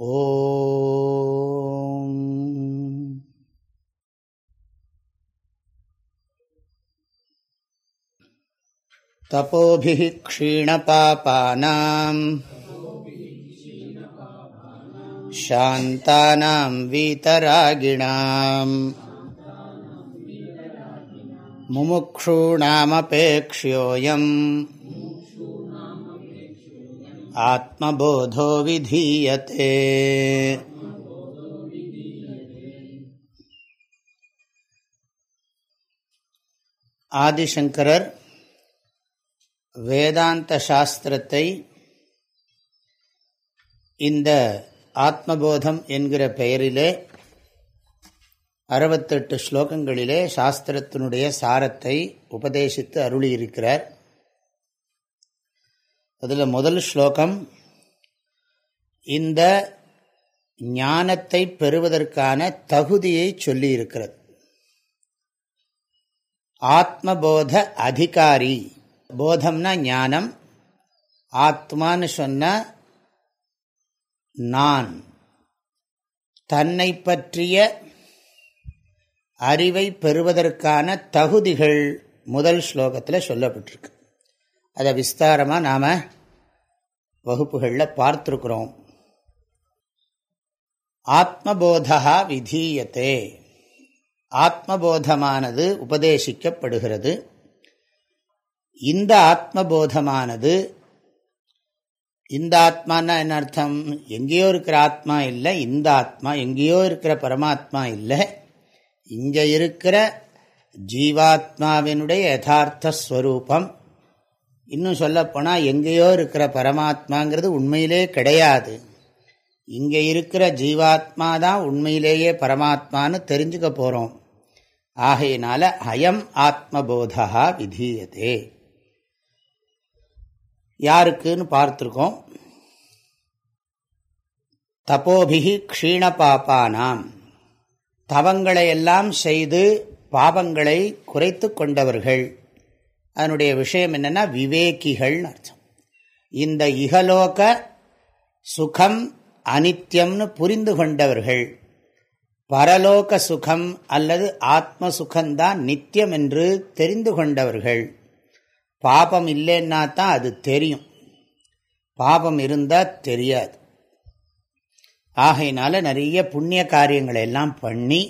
ओ तपोभिः क्षीणपापानाम्। शान्तानां वीतरागिणाम्। मुमुक्षूणामपेक्ष्योऽयम् आत्मबोधो विधीयते ஆதிசங்கரர் வேதாந்த சாஸ்திரத்தை இந்த ஆத்மபோதம் என்கிற பெயரிலே அறுபத்தெட்டு ஸ்லோகங்களிலே சாஸ்திரத்தினுடைய சாரத்தை உபதேசித்து அருளியிருக்கிறார் அதில் முதல் ஸ்லோகம் இந்த ஞானத்தை பெறுவதற்கான தகுதியை சொல்லியிருக்கிறது. ஆத்மபோத அதிகாரி. போதம்னா ஞானம் ஆத்மான்னு சொன்ன நான். தன்னை பற்றிய அறிவை பெறுவதற்கான தகுதிகள் முதல் ஸ்லோகத்தில் சொல்லப்பட்டிருக்கு. அதை விஸ்தாரமாக நாம் வகுப்புகளில் பார்த்துருக்குறோம். ஆத்மபோதா விதீயத்தே ஆத்மபோதமானது உபதேசிக்கப்படுகிறது. இந்த ஆத்மபோதமானது இந்த ஆத்மானா என்ன அர்த்தம்? எங்கேயோ இருக்கிற ஆத்மா இல்லை இந்த ஆத்மா எங்கேயோ இருக்கிற பரமாத்மா இல்லை. இங்கே இருக்கிற ஜீவாத்மாவினுடைய யதார்த்த ஸ்வரூபம் இன்னும் சொல்லப்போனால் எங்கேயோ இருக்கிற பரமாத்மாங்கிறது உண்மையிலே கிடையாது. இங்கே இருக்கிற ஜீவாத்மா தான் உண்மையிலேயே பரமாத்மான்னு தெரிஞ்சுக்க போகிறோம் ஆகையினால அயம் ஆத்மபோதா விதீயதே. யாருக்குன்னு பார்த்துருக்கோம்? தப்போபிகி க்ஷீண பாப்பானாம் தவங்களை எல்லாம் செய்து பாவங்களை குறைத்து கொண்டவர்கள். அதனுடைய விஷயம் என்னென்னா விவேக்கிகள்னு அர்த்தம். இந்த இகலோக சுகம் அனித்யம்னு புரிந்து கொண்டவர்கள் பரலோக சுகம் அல்லது ஆத்ம சுகம்தான் நித்தியம் என்று தெரிந்து கொண்டவர்கள் பாபம் இல்லைன்னா தான் அது தெரியும். பாபம் இருந்தால் தெரியாது. ஆகையினால நிறைய புண்ணிய காரியங்களை எல்லாம் பண்ணி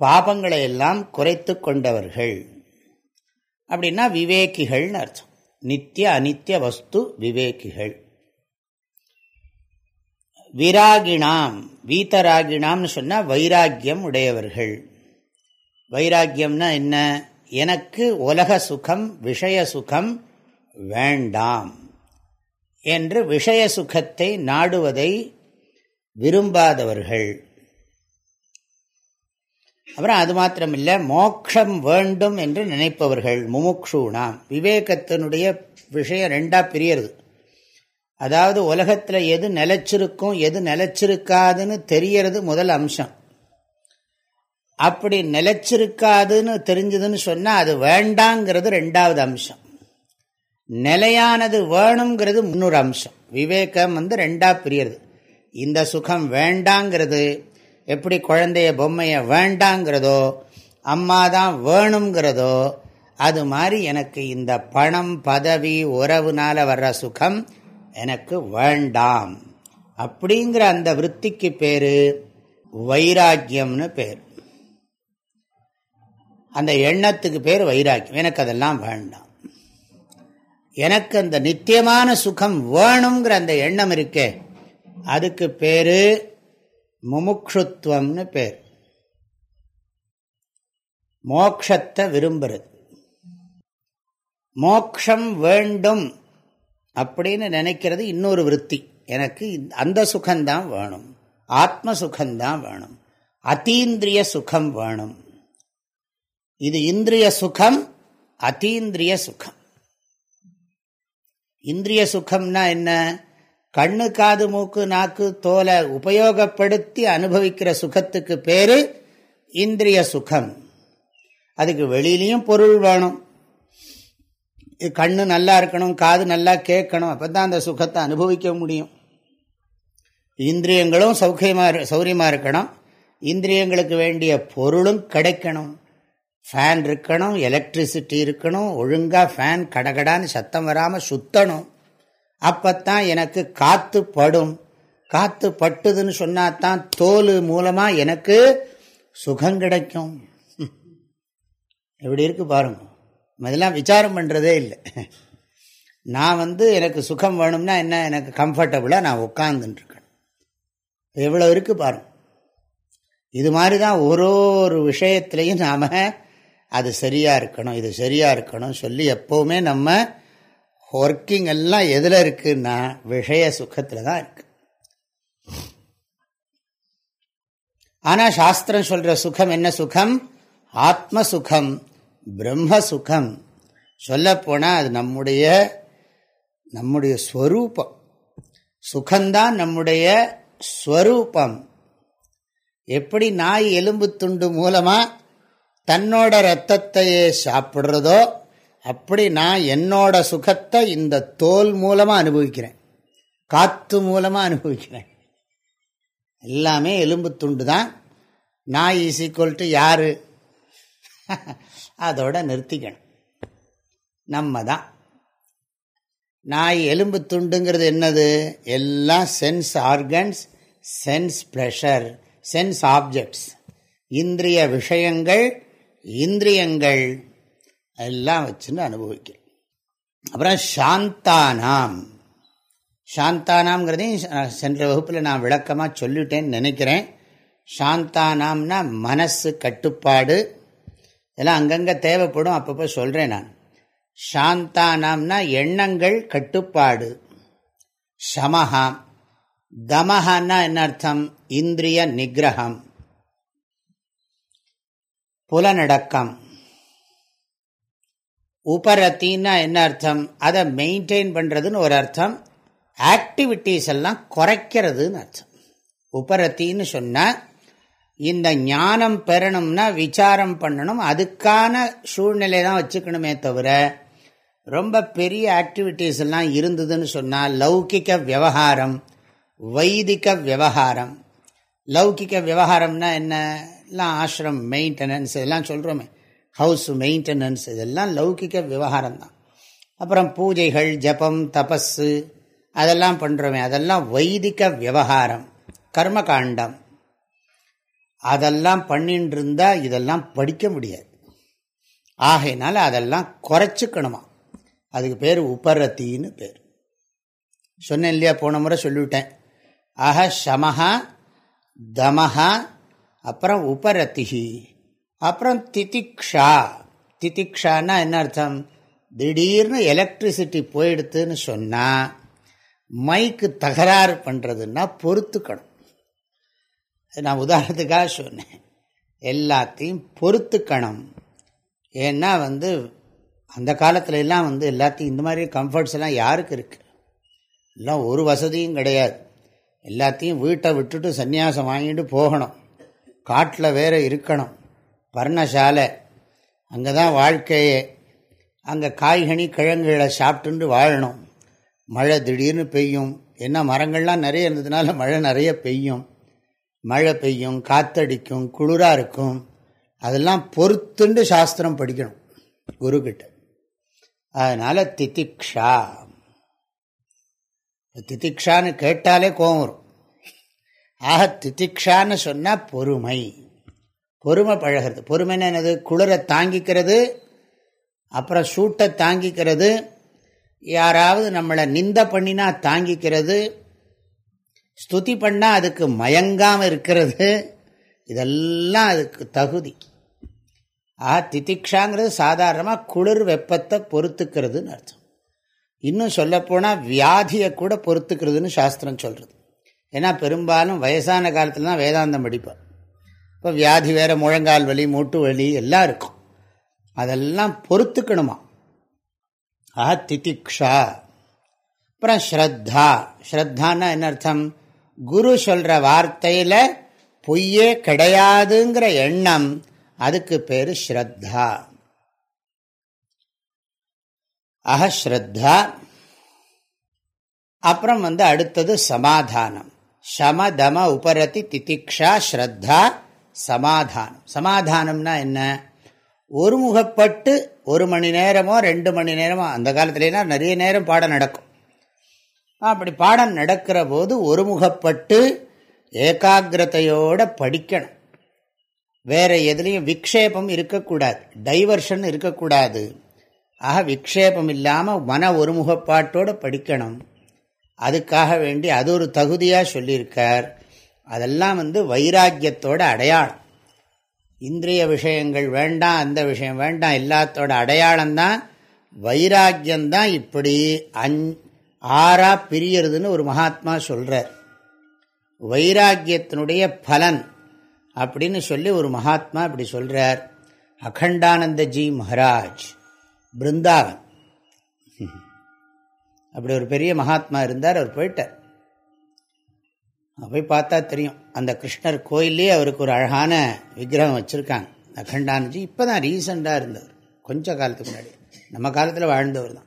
பாபங்களை எல்லாம் குறைத்து கொண்டவர்கள். அப்படின்னா விவேகிகள்னு அர்த்தம். நித்திய அனித்திய வஸ்து விவேகிகள். விராகிணாம் வீத்தராகிணாம்னு சொன்னால் வைராக்கியம் உடையவர்கள். வைராக்கியம்னா என்ன? எனக்கு உலக சுகம் விஷய சுகம் வேண்டாம் என்று விஷய சுகத்தை நாடுவதை விரும்பாதவர்கள். அப்புறம் அது மாத்திரமில்லை மோக்ஷம் வேண்டும் என்று நினைப்பவர்கள் முமுக்ஷூனாம். விவேகத்தினுடைய விஷயம் ரெண்டா பிரியறது. அதாவது உலகத்தில் எது நிலச்சிருக்கும் எது நிலச்சிருக்காதுன்னு தெரியறது முதல் அம்சம். அப்படி நிலச்சிருக்காதுன்னு தெரிஞ்சதுன்னு சொன்னால் அது வேண்டாங்கிறது ரெண்டாவது அம்சம். நிலையானது வேணுங்கிறது முன்னொரு அம்சம். விவேகம் வந்து ரெண்டா பிரியறது. இந்த சுகம் வேண்டாங்கிறது எப்படி குழந்தைய பொம்மையை வேண்டாங்கிறதோ அம்மா தான் வேணுங்கிறதோ அது மாதிரி எனக்கு இந்த பணம் பதவி உறவுனால வர்ற சுகம் எனக்கு வேண்டாம். அப்படிங்கிற அந்த விற்பிக்கு பேரு வைராக்கியம்னு பேர். அந்த எண்ணத்துக்கு பேர் வைராக்கியம். எனக்கு அதெல்லாம் வேண்டாம். எனக்கு அந்த நித்தியமான சுகம் வேணுங்கிற அந்த எண்ணம் இருக்கே அதுக்கு பேரு முமுக்ஷுத்வம்னு பேர். மோக்ஷத்தை விரும்புறது. மோக்ஷம் வேண்டும் அப்படின்னு நினைக்கிறது இன்னொரு விற்பி எனக்கு அந்த சுகம்தான் வேணும். ஆத்ம சுகம்தான் வேணும். அத்தீந்திரிய சுகம் வேணும். இது இந்திரிய சுகம் அத்தீந்திரிய சுகம். இந்திரிய சுகம்னா என்ன? கண்ணு காது மூக்கு நாக்கு தோலை உபயோகப்படுத்தி அனுபவிக்கிற சுகத்துக்கு பேரு இந்திரிய சுகம். அதுக்கு வெளியிலையும் பொருள் வேணும். கண்ணு நல்லா இருக்கணும் காது நல்லா கேட்கணும் அப்போ தான் அந்த சுகத்தை அனுபவிக்க முடியும். இந்திரியங்களும் சௌக்கியமாக சௌரியமாக இருக்கணும். இந்திரியங்களுக்கு வேண்டிய பொருளும் கிடைக்கணும். ஃபேன் இருக்கணும் எலக்ட்ரிசிட்டி இருக்கணும் ஒழுங்காக ஃபேன் கடகடான்னு சத்தம் வராமல் சுத்தணும். அப்பத்தான் எனக்கு காத்து படும் காத்து பட்டுதுன்னு சொன்னாதான் தோல் மூலமாக எனக்கு சுகம் கிடைக்கும். எப்படி இருக்கு பாருங்க. இதெல்லாம் விசாரம் பண்ணுறதே இல்லை. நான் வந்து எனக்கு சுகம் வேணும்னா என்ன? எனக்கு கம்ஃபர்டபுளாக நான் உட்காந்துட்டுருக்கேன் எவ்வளோ இருக்கு பாருங்க. இது மாதிரி தான் ஒரு ஒரு விஷயத்துலையும் நாம் அது சரியாக இருக்கணும் இது சரியாக இருக்கணும் சொல்லி எப்போவுமே நம்ம ஒர்க்கிங் எல்லாம் எதில் இருக்குன்னா விஷய சுகத்தில் தான் இருக்கு. ஆனால் சாஸ்திரம் சொல்கிற சுகம் என்ன சுகம்? ஆத்ம சுகம் பிரம்ம சுகம். சொல்லப்போனால் அது நம்முடைய நம்முடைய ஸ்வரூபம். சுகந்தான் நம்முடைய ஸ்வரூபம். எப்படி நாய் எலும்பு துண்டு மூலமாக தன்னோட ரத்தத்தையே சாப்பிட்றதோ அப்படி நான் என்னோட சுகத்தை இந்த தோல் மூலமாக அனுபவிக்கிறேன். காற்று மூலமாக அனுபவிக்கிறேன். எல்லாமே எலும்பு துண்டு தான். நான் இஸ் ஈக்குவல் டு யார்? அதோட நிறுத்திக்கணும். நம்ம தான். நாய் எலும்பு துண்டுங்கிறது என்னது? எல்லாம் sense organs sense pressure sense objects இந்திரிய விஷயங்கள் இந்திரியங்கள். எல்லாம் வச்சுன்னு அனுபவிக்கிறோம் அப்புறம் சாந்தானாம். சாந்தானாம்ங்கிறதையும் சென்ற வகுப்பில் நான் விளக்கமாக சொல்லிட்டேன்னு நினைக்கிறேன். சாந்தானாம்னா மனசு கட்டுப்பாடு இதெல்லாம் அங்கங்கே தேவைப்படும். அப்பப்போ சொல்கிறேன் நான். சாந்தானாம்னா எண்ணங்கள் கட்டுப்பாடு. சமஹா தமஹான்னா என்ன அர்த்தம்? இந்திரிய நிகிரகம். புலநடக்கம் உபரத்தின்னா என்ன அர்த்தம்? அதை மெயின்டைன் பண்ணுறதுன்னு ஒரு அர்த்தம். ஆக்டிவிட்டீஸ் எல்லாம் குறைக்கிறதுன்னு அர்த்தம். உபரத்தின்னு சொன்னால் இந்த ஞானம் பெறணும்னா விசாரம் பண்ணணும். அதுக்கான சூழ்நிலை தான் வச்சுக்கணுமே தவிர ரொம்ப பெரிய ஆக்டிவிட்டீஸ் எல்லாம் இருந்ததுன்னு சொன்னால் லௌகிக்க விவகாரம் வைதிக விவகாரம். லௌகிக்க விவகாரம்னா என்ன? எல்லாம் ஆசிரம் மெயின்டெனன்ஸ் இதெல்லாம் சொல்கிறோமே ஹவுஸ் மெயின்டெனன்ஸ் இதெல்லாம் லௌகிக்க விவகாரம் தான் அப்புறம் பூஜைகள் ஜபம் தபஸு அதெல்லாம் பண்ணுறோமே அதெல்லாம் வைதிக விவகாரம் கர்மகாண்டம். அதெல்லாம் பண்ணிட்டு இருந்தால் இதெல்லாம் படிக்க முடியாது. ஆகையினால அதெல்லாம் குறைச்சிக்கணுமா? அதுக்கு பேர் உபரத்தின்னு பேர். சொன்னேன் இல்லையா போன முறை சொல்லிவிட்டேன். ஆக சமஹா தமஹா அப்புறம் உபரத்திகி அப்புறம் திதிக்ஷா. திதிக்ஷான்னா என்ன அர்த்தம்? திடீர்னு எலக்ட்ரிசிட்டி போயிடுத்துன்னு சொன்னால் மைக்கு தகராறு பண்ணுறதுன்னா பொறுத்துக்கணும். நான் உதாரணத்துக்காக சொன்னேன். எல்லாத்தையும் பொறுத்துக்கணும். ஏன்னா வந்து அந்த காலத்துல எல்லாம் வந்து எல்லாத்தையும் இந்த மாதிரி கம்ஃபர்ட்ஸ் எல்லாம் யாருக்கு இருக்கு? எல்லாம் ஒரு வசதியும் கிடையாது. எல்லாத்தையும் வீட்டை விட்டுட்டு சன்னியாசம் வாங்கிட்டு போகணும். காட்டில் வேற இருக்கணும். பர்ணசாலை அங்கே தான் வாழ்க்கையே. அங்கே காய்கனி கிழங்குகளை சாப்பிட்டுண்டு வாழணும். மழை திடீர்னு பெய்யும். என்ன மரங்கள்லாம் நிறைய இருந்ததுனால மழை நிறைய பெய்யும். மழை பெய்யும் காத்தடிக்கும் குளிராக இருக்கும். அதெல்லாம் பொறுத்துண்டு சாஸ்திரம் படிக்கணும் குருக்கிட்ட. அதனால் திதிக்ஷா. திதிக்ஷான்னு கேட்டாலே கோவம் வரும். ஆக திதிக்ஷான்னு சொன்னால் பொறுமை. பொறுமை பழகிறது. பொறுமைன்னு என்னது? குளிரை தாங்கிக்கிறது. அப்புறம் சூட்டை தாங்கிக்கிறது. யாராவது நம்மளை நிந்த பண்ணினா தாங்கிக்கிறது. ஸ்துதி பண்ணால் அதுக்கு மயங்காமல் இருக்கிறது. இதெல்லாம் அதுக்கு தகுதி. ஆ திதிக்ஷாங்கிறது சாதாரணமாக குளிர் வெப்பத்தை பொறுத்துக்கிறதுன்னு அர்த்தம். இன்னும் சொல்லப்போனால் வியாதியை கூட பொறுத்துக்கிறதுன்னு சாஸ்திரம் சொல்கிறது ஏன்னா பெரும்பாலும் வயசான காலத்தில் தான் வேதாந்தம் படிப்பேன் இப்போ வியாதி வேறு முழங்கால் வலி மூட்டு வலி எல்லாம் இருக்கும். அதெல்லாம் பொறுத்துக்கணுமா? ஆ திதிக்ஷா. அப்புறம் ஸ்ரத்தா. ஸ்ரத்தான்னா என்ன அர்த்தம்? குரு சொல்கிற வார்த்தையில் பொய்யே கிடையாதுங்கிற எண்ணம் அதுக்கு பேர் ஸ்ரத்தா. அஹஸ்ரத்தா அப்புறம் வந்து அடுத்தது சமாதானம். சமதம உபரதி திதிக்ஷா ஸ்ரத்தா. சமாதானம். சமாதானம்னா என்ன? ஒருமுகப்பட்டு ஒரு மணி நேரமோ ரெண்டு மணி நேரமோ அந்த காலத்துலனா நிறைய நேரம் பாடம் நடக்கும். அப்படி பாடம் நடக்கிற போது ஒருமுகப்பட்டு ஏகாகிரதையோடு படிக்கணும். வேறு எதுலேயும் விக்ஷேபம் இருக்கக்கூடாது. டைவர்ஷன் இருக்கக்கூடாது. ஆக விக்ஷேபம் இல்லாமல் மன ஒருமுகப்பாட்டோடு படிக்கணும். அதுக்காக வேண்டி அது ஒரு தகுதியாக சொல்லியிருக்கார். அதெல்லாம் வந்து வைராக்கியத்தோட அடையாளம். இந்திரிய விஷயங்கள் வேண்டாம் அந்த விஷயம் வேண்டாம் எல்லாத்தோட அடையாளம்தான் வைராக்கியம்தான் இப்படி அஞ் ஆறா பிரியறதுன்னு ஒரு மகாத்மா சொல்கிறார் வைராக்கியத்தினுடைய பலன் அப்படின்னு சொல்லி ஒரு மகாத்மா இப்படி சொல்கிறார் அகண்டானந்தஜி மகாராஜ் பிருந்தாவன். அப்படி ஒரு பெரிய மகாத்மா இருந்தார் அவர் போயிட்டார். போய் பார்த்தா தெரியும். அந்த கிருஷ்ணர் கோயிலே அவருக்கு ஒரு அழகான விக்கிரகம் வச்சுருக்காங்க. அகண்டானஜி இப்போ தான் ரீசண்டாக இருந்தவர் கொஞ்ச காலத்துக்கு முன்னாடி. நம்ம காலத்தில் வாழ்ந்தவர் தான்.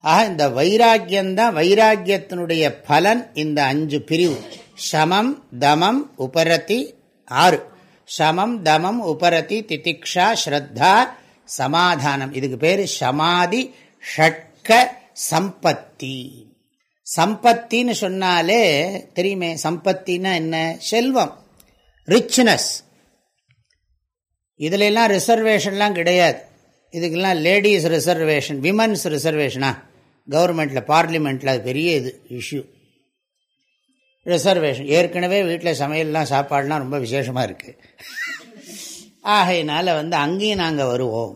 ஆக இந்த வைராக்கியந்தான் வைராக்கியத்தினுடைய பலன் இந்த அஞ்சு பிரிவு. சமம் தமம் உபரதி ஆறு. சமம் தமம் உபரதி திதிக்ஷா ஸ்ரத்தா சமாதானம். இதுக்கு பேர் சமாதி ஷட்க சம்பத்தி. சம்பத்தின்னு சொன்னாலே தெரியுமே சம்பத்தின்னா என்ன? செல்வம். ரிச்னஸ் இதுலெல்லாம் ரிசர்வேஷன்லாம் கிடையாது. இதுக்கெல்லாம் லேடிஸ் ரிசர்வேஷன் விமன்ஸ் ரிசர்வேஷனா கவர்மெண்ட்டில் பார்லிமெண்ட்டில் அது பெரிய இது இஷ்யூ ரிசர்வேஷன் ஏற்கனவே வீட்டில் சமையல்லாம் சாப்பாடுலாம் ரொம்ப விசேஷமாக இருக்குது ஆகையினால் வந்து அங்கேயும் நாங்கள் வருவோம்.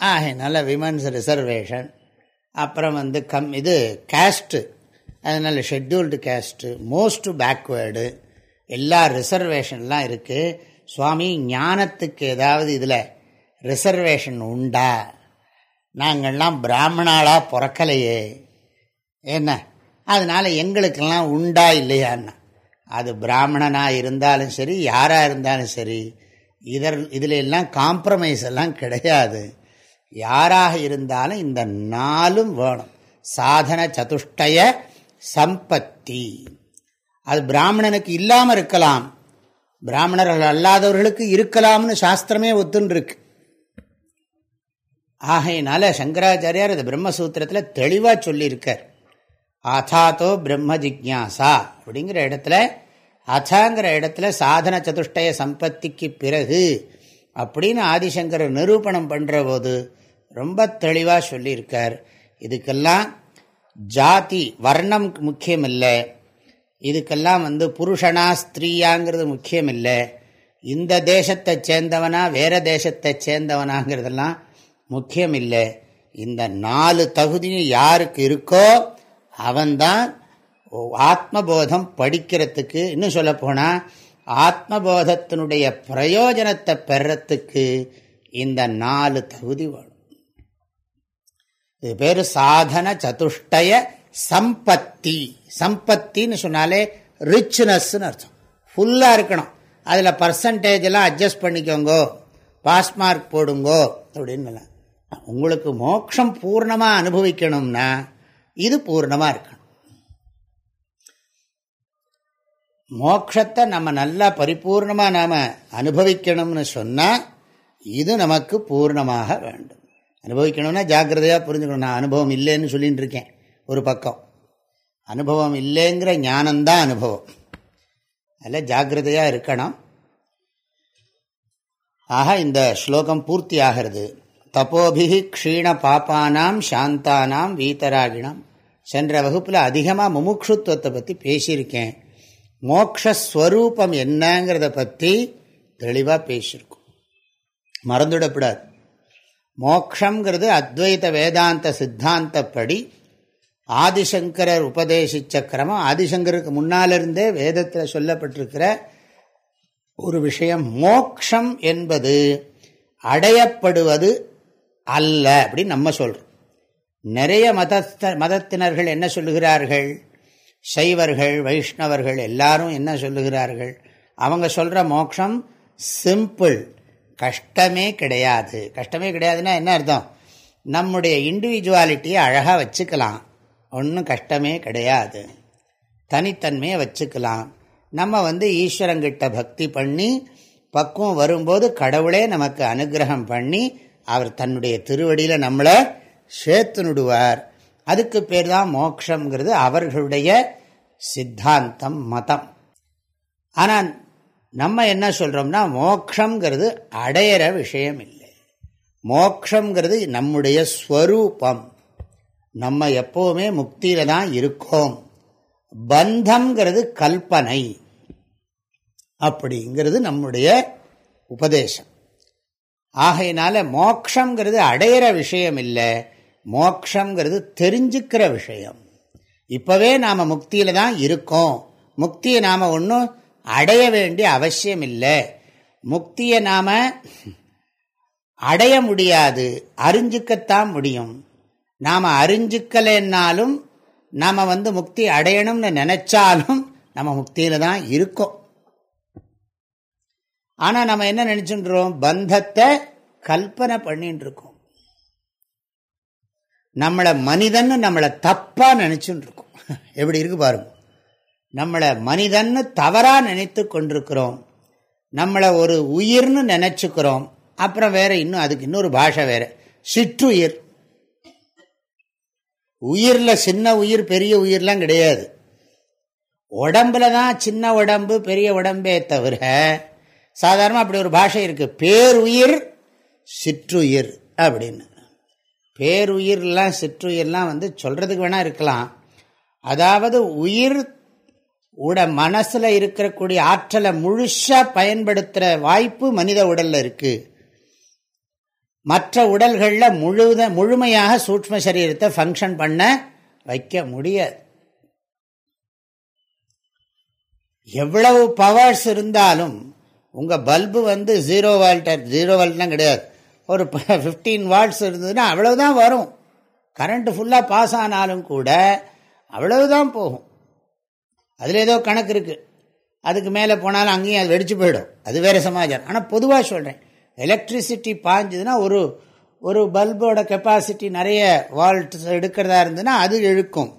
ஆகையினால விமன்ஸ் ரிசர்வேஷன் அப்புறம் வந்து கம் இது கேஸ்ட்டு அதனால் ஷெட்யூல்டு கேஸ்ட்டு மோஸ்ட் பேக்வேர்டு எல்லா ரிசர்வேஷன்லாம் இருக்குது சுவாமி ஞானத்துக்கு ஏதாவது இதில் ரிசர்வேஷன் உண்டா? நாங்கள்லாம் பிராமணாலாக பிறக்கலையே. என்ன? அதனால் எங்களுக்கெல்லாம் உண்டா இல்லையான்னா? அது பிராமணனாக இருந்தாலும் சரி யாராக இருந்தாலும் சரி இதர் இதில் எல்லாம் காம்ப்ரமைஸ் எல்லாம் கிடையாது. யாராக இருந்தாலும் இந்த நாளும் வேணும். சாதன சதுஷ்டய சம்பத்தி. அது பிராமணனுக்கு இல்லாமல் இருக்கலாம். பிராமணர்கள் அல்லாதவர்களுக்கு இருக்கலாம்னு சாஸ்திரமே ஒத்துன்ருக்கு ஆகையினால சங்கராச்சாரியார் இந்த பிரம்மசூத்திரத்தில் தெளிவாக சொல்லியிருக்கார். அதாத்தோ பிரம்ம ஜிக்யாசா அப்படிங்கிற இடத்துல அதாங்கிற இடத்துல சாதன சதுஷ்டய சம்பத்திக்கு பிறகு அப்படின்னு ஆதிசங்கர் நிரூபணம் பண்ணுற போது ரொம்ப தெளிவாக சொல்லியிருக்கார். இதுக்கெல்லாம் ஜாதி வர்ணம் முக்கியம் இல்லை இதுக்கெல்லாம் வந்து புருஷனா ஸ்திரீயாங்கிறது முக்கியம் இல்லை இந்த தேசத்தை சேர்ந்தவனா வேற தேசத்தை சேர்ந்தவனாங்கிறதெல்லாம் முக்கியம் இல்லை இந்த நாலு தகுதியும் யாருக்கு இருக்கோ அவன்தான் ஆத்மபோதம் படிக்கிறதுக்கு இன்னும் சொல்லப்போனால் ஆத்மபோதத்தினுடைய பிரயோஜனத்தை பெறத்துக்கு இந்த நாலு தகுதி வேணும். இது பேர் சாதன சதுஷ்டய சம்பத்தி. சம்பத்தின்னு சொன்னாலே ரிச்னஸ்ன்னு அர்த்தம். ஃபுல்லாக இருக்கணும். அதில் பர்சன்டேஜ் எல்லாம் அட்ஜஸ்ட் பண்ணிக்கோங்கோ. பாஸ் மார்க் போடுங்கோ. அப்படின்னு உங்களுக்கு மோட்சம் பூர்ணமாக அனுபவிக்கணும்னா இது பூர்ணமாக இருக்கணும். மோக்ஷத்தை நம்ம நல்லா பரிபூர்ணமாக நாம் அனுபவிக்கணும்னு சொன்னால் இது நமக்கு பூர்ணமாக வேண்டும். அனுபவிக்கணும்னா ஜாக்கிரதையாக புரிஞ்சுக்கணும். நான் அனுபவம் இல்லைன்னு சொல்லிகிட்டு இருக்கேன் ஒரு பக்கம். அனுபவம் இல்லைங்கிற ஞானம்தான் அனுபவம். அதில் ஜாக்கிரதையாக இருக்கணும். ஆக இந்த ஸ்லோகம் பூர்த்தி ஆகிறது. தப்போபிகி க்ஷீண பாப்பானாம் சாந்தானாம் வீத்தராகிணம். சென்ற வகுப்பில் அதிகமாக முமுட்சுத்துவத்தை பற்றி பேசியிருக்கேன். மோக்ஷஸ்வரூபம் என்னங்கிறத பற்றி தெளிவாக பேசியிருக்கோம். மறந்துவிடக்கூடாது மோக்ஷங்கிறது அத்வைத வேதாந்த சித்தாந்தப்படி ஆதிசங்கரர் உபதேசிச்ச கிரமம். ஆதிசங்கருக்கு முன்னாலிருந்தே வேதத்தில் சொல்லப்பட்டிருக்கிற ஒரு விஷயம் மோக்ஷம் என்பது அடையப்படுவது அல்ல அப்படின்னு நம்ம சொல்கிறோம் நிறைய மதஸ்த மதத்தினர்கள் என்ன சொல்லுகிறார்கள்? சைவர்கள் வைஷ்ணவர்கள் எல்லாரும் என்ன சொல்லுகிறார்கள்? அவங்க சொல்கிற மோக்ஷம் சிம்பிள் கஷ்டமே கிடையாது. கஷ்டமே கிடையாதுன்னா என்ன அர்த்தம்? நம்முடைய இண்டிவிஜுவாலிட்டியை அழகாக வச்சுக்கலாம். ஒன்றும் கஷ்டமே கிடையாது. தனித்தன்மையை வச்சுக்கலாம். நம்ம வந்து ஈஸ்வரங்கிட்ட பக்தி பண்ணி பக்குவம் வரும்போது கடவுளே நமக்கு அனுகிரகம் பண்ணி அவர் தன்னுடைய திருவடியில் நம்மளை சேர்த்துனுடுவார். அதுக்கு பேர் தான் மோக்ஷங்கிறது அவர்களுடைய சித்தாந்தம் மதம். ஆனால் நம்ம என்ன சொல்கிறோம்னா மோக்ஷங்கிறது அடையிற விஷயம் இல்லை மோக்ஷங்கிறது நம்முடைய ஸ்வரூபம். நம்ம எப்போவுமே முக்தியில் தான் இருக்கோம். பந்தம்ங்கிறது கல்பனை. அப்படிங்கிறது நம்முடைய உபதேசம். ஆகையினால மோக்ஷங்கிறது அடையிற விஷயம் இல்லை மோக்ஷங்கிறது தெரிஞ்சுக்கிற விஷயம். இப்போவே நாம் முக்தியில் தான் இருக்கோம். முக்தியை நாம் ஒன்றும் அடைய வேண்டிய அவசியம் இல்லை முக்தியை நாம் அடைய முடியாது அறிஞ்சிக்கத்தான் முடியும். நாம் அறிஞ்சிக்கலைன்னாலும் நாம் வந்து முக்தி அடையணும்னு நினச்சாலும் நம்ம முக்தியில் தான் இருக்கோம். ஆனால் நம்ம என்ன நினச்சுன்றோம் பந்தத்தை கல்பனை பண்ணிட்டு இருக்கோம். நம்மளை மனிதன்னு நம்மளை தப்பாக நினைச்சுட்டு இருக்கோம். எப்படி இருக்கு பாருங்க. நம்மளை மனிதன்னு தவறாக நினைத்து கொண்டிருக்கிறோம். நம்மளை ஒரு உயிர்னு நினச்சிக்கிறோம். அப்புறம் வேற இன்னும் அதுக்கு இன்னொரு பாஷை வேற. சிற்றுயிர். உயிரில் சின்ன உயிர் பெரிய உயிர்லாம் கிடையாது. உடம்புல தான் சின்ன உடம்பு பெரிய உடம்பே தவிர சாதாரணமாக அப்படி ஒரு பாஷை இருக்கு. பேருயிர் சிற்றுயிர் அப்படின்னு. பேருயிர்லாம் சிற்றுயிர்லாம் வந்து சொல்றதுக்கு வேணா இருக்கலாம். அதாவது உயிர் உட மனசில் இருக்கக்கூடிய ஆற்றலை முழுசாக பயன்படுத்துகிற வாய்ப்பு மனித உடலில் இருக்குது மற்ற உடல்களில் முழுத முழுமையாக சூட்ம சரீரத்தை ஃபங்க்ஷன் பண்ண வைக்க முடியாது. எவ்வளவு பவர்ஸ் இருந்தாலும் உங்கள் பல்பு வந்து ஜீரோ வால்ட் ஜீரோ வால்ட்லாம் கிடையாது. ஒரு ஃபிஃப்டீன் வால்ட்ஸ் இருந்ததுன்னா அவ்வளவுதான் வரும். கரண்ட்டு ஃபுல்லாக பாஸ் ஆனாலும் கூட அவ்வளவுதான் போகும். அதில் ஏதோ கணக்கு இருக்குது அதுக்கு மேலே போனாலும் அங்கேயும் அது வெடிச்சு போயிடும். அது வேறு சமாச்சாரம். ஆனால் பொதுவாக சொல்கிறேன் எலக்ட்ரிசிட்டி பாஞ்சதுன்னா ஒரு ஒரு பல்போட கெப்பாசிட்டி நிறைய வால்ட் எடுக்கிறதா இருந்ததுன்னா அது இழுக்கும்.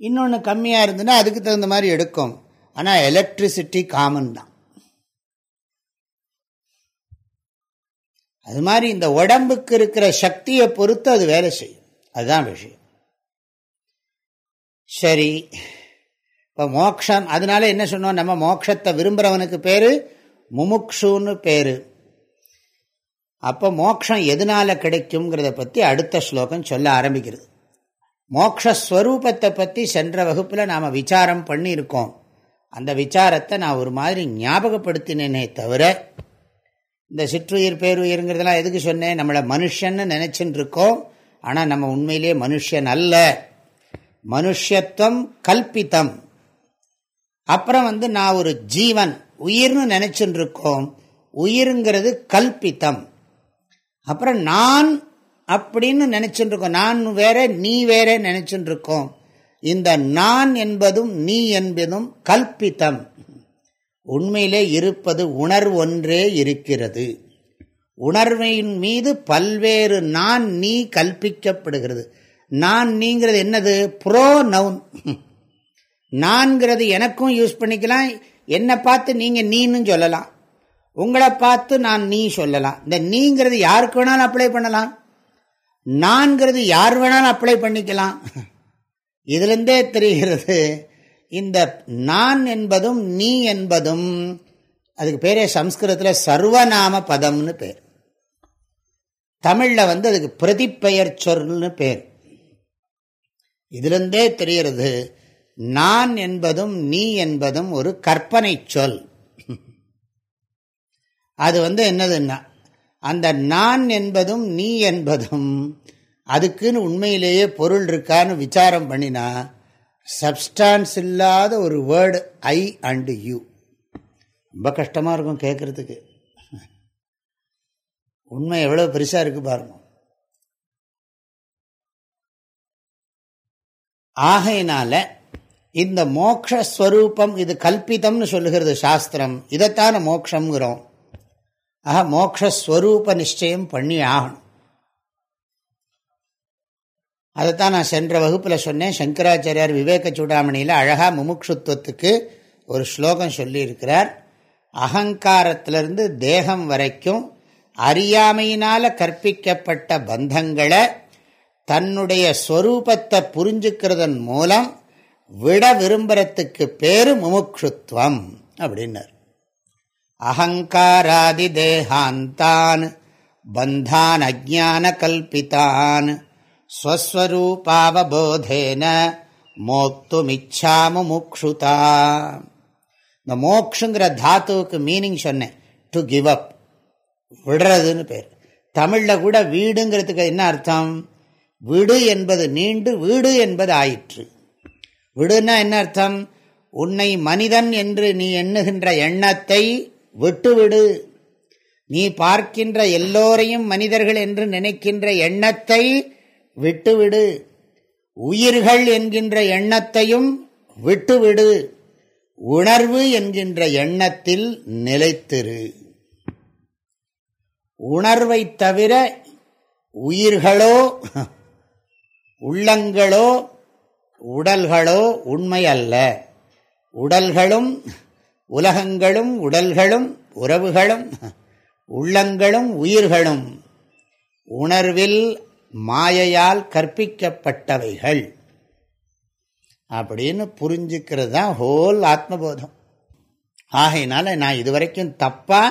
இன்னொன்று கம்மியாக இருந்ததுன்னா அதுக்கு தகுந்த மாதிரி எடுக்கும். ஆனால் எலக்ட்ரிசிட்டி காமன் தான். அது மாதிரி இந்த உடம்புக்கு இருக்கிற சக்தியை பொறுத்து அது வேலை செய்யும். அதுதான் விஷயம். சரி. இப்போ மோக்ஷம் அதனால என்ன சொன்னோம்? நம்ம மோக்ஷத்தை விரும்புகிறவனுக்கு பேர் முமுக்ஷுன்னு பேர். அப்போ மோக்ஷம் எதனால் கிடைக்குங்கிறத பற்றி அடுத்த ஸ்லோகம் சொல்ல ஆரம்பிக்கிறது. மோக்ஷஸ்வரூபத்தை பற்றி சென்ற வகுப்பில் நாம் விசாரம் பண்ணியிருக்கோம். அந்த விசாரத்தை நான் ஒரு மாதிரி ஞாபகப்படுத்தினேனே தவிர இந்த சிற்றுயிர் பேருயிருங்கிறதெல்லாம் எதுக்கு சொன்னேன்? நம்மளை மனுஷன்னு நினைச்சுட்டு இருக்கோம் ஆனால் நம்ம உண்மையிலேயே மனுஷன் அல்ல. மனுஷத்துவம் கல்பித்தம். அப்புறம் வந்து நான் ஒரு ஜீவன் உயிர்னு நினைச்சுட்டு இருக்கோம் உயிருங்கிறது கல்பித்தம். அப்புறம் நான் அப்படின்னு நினச்சின்னு இருக்கோம் நான் வேற நீ வேற நினைச்சுட்டு இருக்கோம் இந்த நான் என்பதும் நீ என்பதும் கல்பித்தம். உண்மையிலே இருப்பது உணர்வு ஒன்றே இருக்கிறது. உணர்வின் மீது பல்வேறு நான் நீ கல்பிக்கப்படுகிறது. நான் நீங்கிறது என்னது? ப்ரோ நவுன் நான்கிறது எனக்கும் யூஸ் பண்ணிக்கலாம். என்னை பார்த்து நீங்கள் நீன்னு சொல்லலாம். உங்களை பார்த்து நான் நீ சொல்லலாம். இந்த நீங்கிறது யாருக்கு வேணாலும் அப்ளை பண்ணலாம். நான்கிறது யார் வேணாலும் அப்ளை பண்ணிக்கலாம். இதுலேருந்தே தெரிகிறது இந்த நான் என்பதும் நீ என்பதும் அதுக்கு பேரே சம்ஸ்கிருதத்தில் சர்வநாம பதம்னு பேர். தமிழில் வந்து அதுக்கு பிரதிப்பெயர் சொல்னு பேர். இதுலேருந்தே தெரிகிறது நான் என்பதும் நீ என்பதும் ஒரு கற்பனை சொல். அது வந்து என்னதுன்னா அந்த நான் என்பதும் நீ என்பதும் அதுக்குன்னு உண்மையிலேயே பொருள் இருக்கான்னு விசாரம் பண்ணினா சப்ஸ்டான்ஸ் இல்லாத ஒரு வேர்டு ஐ அண்டு யூ ரொம்ப கஷ்டமாக இருக்கும் கேட்குறதுக்கு உண்மை எவ்வளோ பெருசாக இருக்குது பாருங்க. ஆகையினால இந்த மோக்ஷஸ்வரூபம் இது கல்பிதம்னு சொல்லுகிறது சாஸ்திரம். இதைத்தான மோக்ஷங்கிறோம் ஆக மோக்ஷஸ்வரூப நிச்சயம் பண்ணி ஆகணும். அதைத்தான் நான் சென்ற வகுப்பில் சொன்னேன். சங்கராச்சாரியார் விவேக சூடாமணியில் அழகாக முமுட்சுத்துவத்துக்கு ஒரு ஸ்லோகம் சொல்லியிருக்கிறார். அகங்காரத்திலிருந்து தேகம் வரைக்கும் அறியாமையினால் கற்பிக்கப்பட்ட பந்தங்களை தன்னுடைய ஸ்வரூபத்தை புரிஞ்சுக்கிறதன் மூலம் விட விரும்புறத்துக்கு பேரு முமுட்சுத்வம் அப்படின்னார். அகங்காராதி தேகாந்தான் பந்தான் அஜான கல்பித்தான் ஸ்வஸ்வரூபாவபோதேன மோக்துமிச்சா முமுக்ஷுதா இந்த மோக்ஷுங்கிற தாத்துவுக்கு மீனிங் சொன்னேன் டு கிவ் அப் விடுறதுன்னு பேர். தமிழில் கூட வீடுங்கிறதுக்கு என்ன அர்த்தம்? விடு என்பது நீண்டு வீடு என்பது ஆயிற்று. விடுன்னா என்ன அர்த்தம் உன்னை மனிதன் என்று நீ எண்ணுகின்ற எண்ணத்தை விட்டுவிடு. நீ பார்க்கின்ற எல்லோரையும் மனிதர்கள் என்று நினைக்கின்ற எண்ணத்தை விட்டுவிடு. உயிர்கள் என்கின்ற எண்ணத்தையும் விட்டுவிடு. உணர்வு என்கின்ற எண்ணத்தில் நிலைத்திரு. உணர்வை தவிர உயிர்களோ உள்ளங்களோ உடல்களோ உண்மை அல்ல. உடல்களும் உலகங்களும் உடல்களும் உறவுகளும் உள்ளங்களும் உயிர்களும் உணர்வில் மாயையால் கற்பிக்கப்பட்டவைகள். அப்படின்னு புரிஞ்சுக்கிறது தான் ஹோல் ஆத்மபோதம். ஆகையினால நான் இதுவரைக்கும் தப்பாக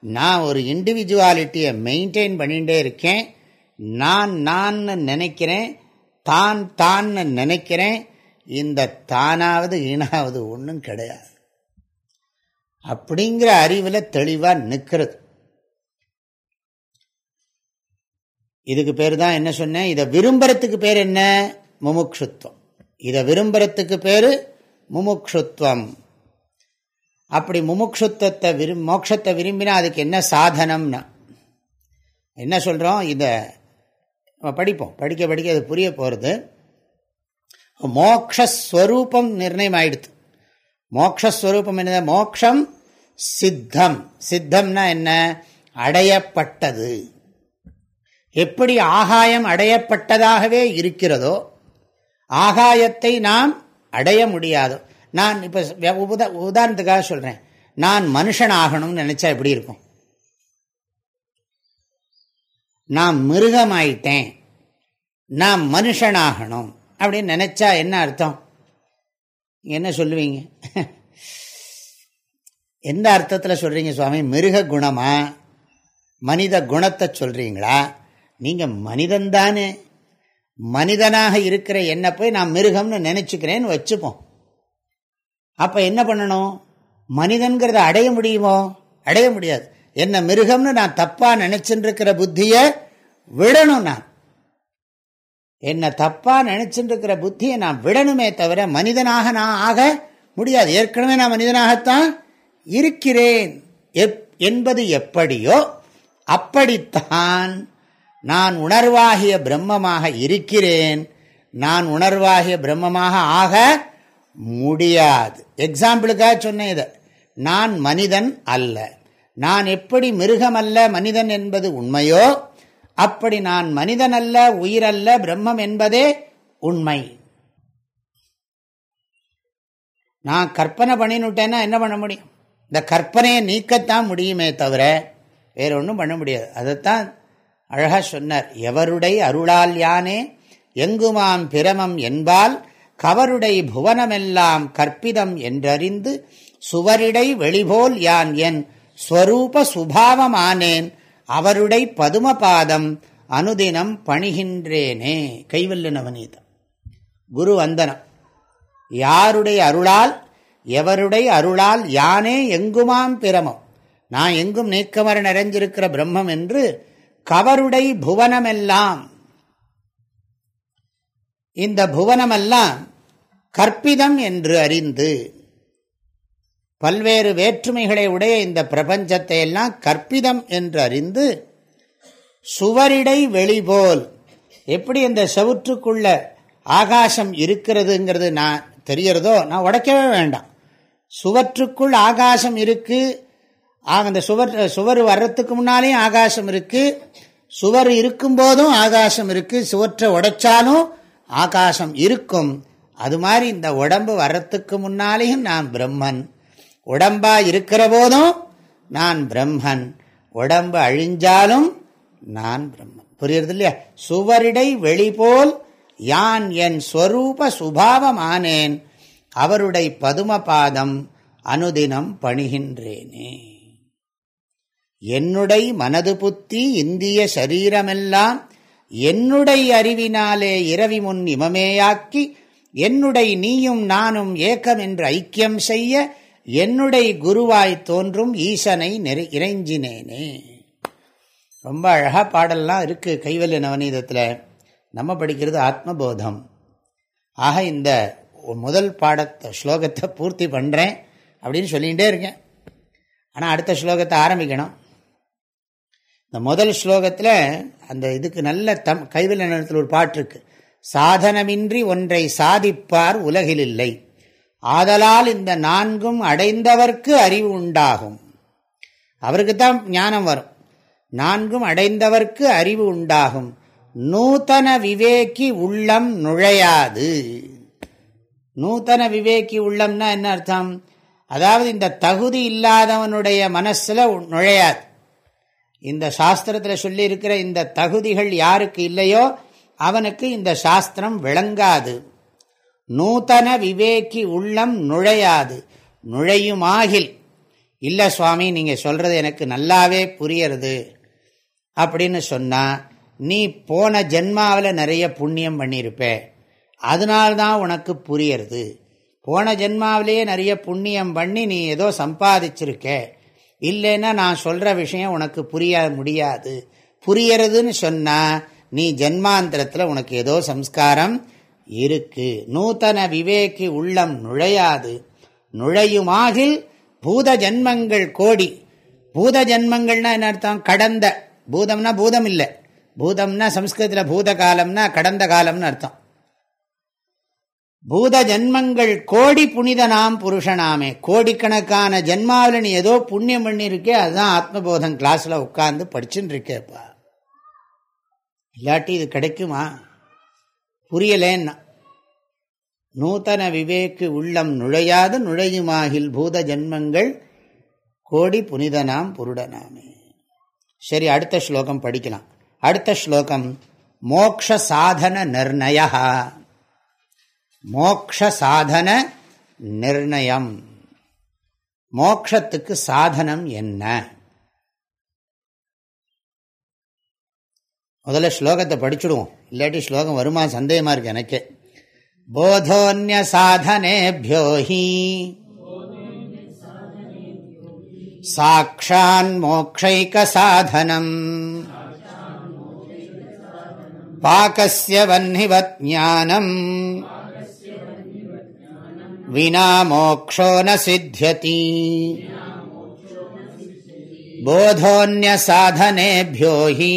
நான் ஒரு இண்டிவிஜுவாலிட்டியை மெயின்டைன் பண்ணிகிட்டே இருக்கேன். நான் நான் நினைக்கிறேன். தான் தான் நினைக்கிறேன். இந்த தானாவது ஈனாவது ஒன்றும் கிடையாது. அப்படிங்கிற அறிவில் தெளிவாக நிற்கிறது இதுக்கு பேர் தான் என்ன சொன்னேன்? இதை விரும்புறத்துக்கு பேர் என்ன? முமுக்ஷுத்வம் இதை விரும்புறத்துக்கு பேர் முமுக்ஷுத்வம் அப்படி முமுக்ஷுத்வத்தை விரும் மோட்சத்தை விரும்பினா அதுக்கு என்ன சாதனம்னா என்ன சொல்கிறோம் இதை படிப்போம். படிக்க படிக்க அது புரிய போகிறது மோக்ஷஸ்வரூபம் நிர்ணயம் ஆயிடுது மோக்ஷஸ்வரூபம் என்ன மோக்ஷம் சித்தம். சித்தம்னா என்ன? அடையப்பட்டது. எப்படி ஆகாயம் அடையப்பட்டதாகவே இருக்கிறதோ ஆகாயத்தை நாம் அடைய முடியாதோ நான் இப்போ உதா உதாரணத்துக்காக சொல்கிறேன் நான் மனுஷன் ஆகணும்னு நினச்சா எப்படி இருக்கும்? நான் மிருகமாயிட்டேன். நான் மனுஷனாகணும் அப்படின்னு நினச்சா என்ன அர்த்தம்? என்ன சொல்லுவீங்க? எந்த அர்த்தத்தில் சொல்கிறீங்க சுவாமி? மிருக குணமா? மனித குணத்தை சொல்கிறீங்களா நீங்கள் மனிதன்தானே. மனிதனாக இருக்கிற என்னை போய் நான் மிருகம்னு நினச்சிக்கிறேன்னு வச்சுப்போம். அப்போ என்ன பண்ணணும்? மனிதன்கிறத அடைய முடியுமோ? அடைய முடியாது. என்ன மிருகம்னு நான் தப்பாக நினச்சிட்டு இருக்கிற புத்தியை விடணும் நான். என்னை தப்பாக நினச்சிட்டு இருக்கிற புத்தியை நான் விடணுமே தவிர மனிதனாக நான் ஆக முடியாது. ஏற்கனவே நான் மனிதனாகத்தான் இருக்கிறேன். என்பது எப்படியோ அப்படித்தான் நான் உணர்வாகிய பிரம்மமாக இருக்கிறேன். நான் உணர்வாகிய பிரம்மமாக ஆக முடியாது. எக்ஸாம்பிளுக்காக சொன்னேன் இதை. நான் மனிதன் அல்ல. நான் எப்படி மிருகம் அல்ல மனிதன் என்பது உண்மையோ அப்படி நான் மனிதனல்ல உயிரல்ல பிரம்மம் என்பதே உண்மை. நான் கற்பனை பண்ணினுட்டேன்னா என்ன பண்ண முடியும்? இந்த கற்பனையை நீக்கத்தான் முடியுமே தவிர வேற ஒன்றும் பண்ண முடியாது. அதைத்தான் அழகா சொன்னார். எவருடைய அருளால் யானே எங்குமாம் பிரமம் என்பால் கவருடை புவனமெல்லாம் கற்பிதம் என்றறிந்து சுவரிடை வெளிபோல் யான் என் ஸ்வரூப சுபாவமானேன் அவருடை பதுமபாதம் அனுதினம் பணிகின்றேனே. கைவல்லு நவநீதம் குரு வந்தனம். யாருடைய அருளால் எவருடைய அருளால் யானே எங்குமாம் பிரமம். நான் எங்கும் நீக்கமர நிறைஞ்சிருக்கிற பிரம்மம் என்று கவருடை புவனமெல்லாம். இந்த புவனமெல்லாம் கற்பிதம் என்று அறிந்து பல்வேறு வேற்றுமைகளை உடைய இந்த பிரபஞ்சத்தை எல்லாம் கற்பிதம் என்று அறிந்து சுவரிடை வெளிபோல் எப்படி இந்த செவுற்றுக்குள்ள ஆகாசம் இருக்கிறதுங்கிறது நான் தெரியறதோ நான் உடைக்கவே வேண்டாம். சுவற்றுக்குள் ஆகாசம் இருக்கு. அந்த சுவர் சுவர் வர்றதுக்கு முன்னாலேயும் ஆகாசம் இருக்கு. சுவர் இருக்கும் போதும் ஆகாசம் இருக்கு. சுவற்றை உடைச்சாலும் ஆகாசம் இருக்கும். அது மாதிரி இந்த உடம்பு வர்றதுக்கு முன்னாலேயும் நான் பிரம்மன். உடம்பா இருக்கிற போதும் நான் பிரம்மன். உடம்பு அழிஞ்சாலும் நான் பிரம்மன். புரியுறது இல்லையா சுவரிடை வெளிபோல் யான் என் ஸ்வரூப சுபாவமானேன். அவருடைய பதுமபாதம் அனுதினம் பணிகின்றேனே. என்னுடைய மனது புத்தி இந்திய சரீரமெல்லாம் என்னுடைய அறிவினாலே இரவி முன் இமமேயாக்கி என்னுடைய நீயும் நானும் ஏக்கம் என்று ஐக்கியம் செய்ய என்னுடைய குருவாய் தோன்றும் ஈசனை இறைஞ்சினேனே. ரொம்ப அழகாக பாடல்லாம் இருக்குது கைவல்ய நவநீதத்தில். நம்ம படிக்கிறது ஆத்மபோதம். ஆக இந்த முதல் பாடத்தை ஸ்லோகத்தை பூர்த்தி பண்ணுறேன் அப்படின்னு சொல்லிகிட்டே இருக்கேன். ஆனால் அடுத்த ஸ்லோகத்தை ஆரம்பிக்கணும். இந்த முதல் ஸ்லோகத்தில் அந்த இதுக்கு நல்ல தம் கைவல்ய நிலத்தில் ஒரு பாட்டு இருக்கு. சாதனமின்றி ஒன்றை சாதிப்பார் உலகில் இல்லை. ஆதலால் இந்த நான்கும் அடைந்தவர்க்கு அறிவு உண்டாகும். அவருக்கு தான் ஞானம் வரும். நான்கும் அடைந்தவர்க்கு அறிவு உண்டாகும். நூத்தன விவேக்கி உள்ளம் நுழையாது. நூத்தன விவேக்கி உள்ளம்னா என்ன அர்த்தம்? அதாவது இந்த தகுதி இல்லாதவனுடைய மனசில் நுழையாது. இந்த சாஸ்திரத்தில் சொல்லியிருக்கிற இந்த தகுதிகள் யாருக்கு இல்லையோ அவனுக்கு இந்த சாஸ்திரம் விளங்காது. நூத்தன விவேக்கி உள்ளம் நுழையாது. நுழையுமாகில். இல்லை சுவாமி நீங்கள் சொல்கிறது எனக்கு நல்லாவே புரியறது. அப்படின்னு சொன்னால் நீ போன ஜென்மாவில் நிறைய புண்ணியம் பண்ணியிருப்ப அதனால்தான் உனக்கு புரியறது. போன ஜென்மாவிலேயே நிறைய புண்ணியம் பண்ணி நீ ஏதோ சம்பாதிச்சிருக்க. இல்லைன்னா நான் சொல்கிற விஷயம் உனக்கு புரிய முடியாது. புரியறதுன்னு சொன்னால் நீ ஜென்மாந்திரத்தில் உனக்கு ஏதோ சம்ஸ்காரம் இருக்கு. நூத்தன விவேக்கு உள்ளம் நுழையாது. நுழையுமாகில் பூத ஜன்மங்கள் கோடி. பூத ஜன்மங்கள்னா என்ன அர்த்தம்? கடந்த. பூதம்னா பூதம் இல்லை பூதம்னா சம்ஸ்கிருதத்தில் பூத காலம்னா கடந்த காலம்னு அர்த்தம். பூத ஜன்மங்கள் கோடி புனித நாம் புருஷனாமே. கோடிக்கணக்கான ஜென்மாவில் நீ ஏதோ புண்ணியம் பண்ணியிருக்கே அதுதான் ஆத்மபோதம் கிளாஸில் உட்காந்து படிச்சுன்னு இருக்கேப்பா. இல்லாட்டி இது கிடைக்குமா? புரியலேன்னா. நூத்தன விவேக்கு உள்ளம் நுழையாது நுழையுமாகில் பூத ஜென்மங்கள் கோடி புனிதனாம் புருடனாமே. சரி அடுத்த ஸ்லோகம் படிக்கலாம். அடுத்த ஸ்லோகம் மோக்ஷ சாதன நிர்ணய. மோக்ஷ சாதன நிர்ணயம். மோக்ஷத்துக்கு சாதனம் என்ன? முதல்ல ஸ்லோகத்தை படிச்சுடுவோம். இல்லாட்டி ஸ்லோகம் வருமா சந்தேகமா இருக்கு எனக்கு போதோன்ய சாதனேபியோ ஹி சாட்சான் மோக்ஷைக சாதனம் பாகஸ்ய வன்னிவத் ஞானம் வினா மோக்ஷோ ந சித்தியதி போதோன்ய சாதனேபியோ ஹி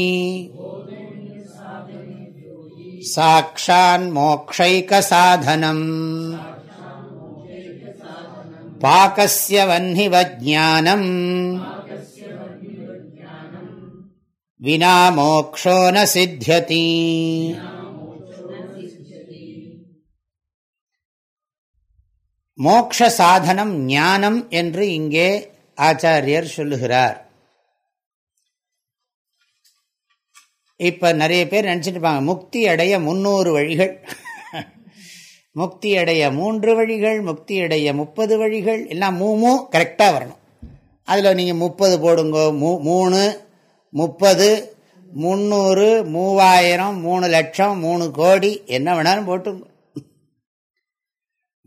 साक्षान्मोक्षैकसाधनम् पाकस्य वह्निवज्ञानम् विना मोक्षो न सिद्ध्यति மோக்ஷ சாதனம் ஞானம் என்று இங்கே ஆச்சாரியர் சொல்லுகிறார் இப்போ நிறைய பேர் நினச்சிட்டு இருப்பாங்க முக்தி அடைய முன்னூறு வழிகள். முக்தி அடைய மூன்று வழிகள் முக்தி அடைய முப்பது வழிகள் எல்லாம் மூமும் கரெக்டாக வரணும். அதில் நீங்கள் முப்பது போடுங்க மூ மூணு முப்பது முந்நூறு மூவாயிரம் மூணு லட்சம் மூணு கோடி என்ன வேணாலும் போட்டுங்க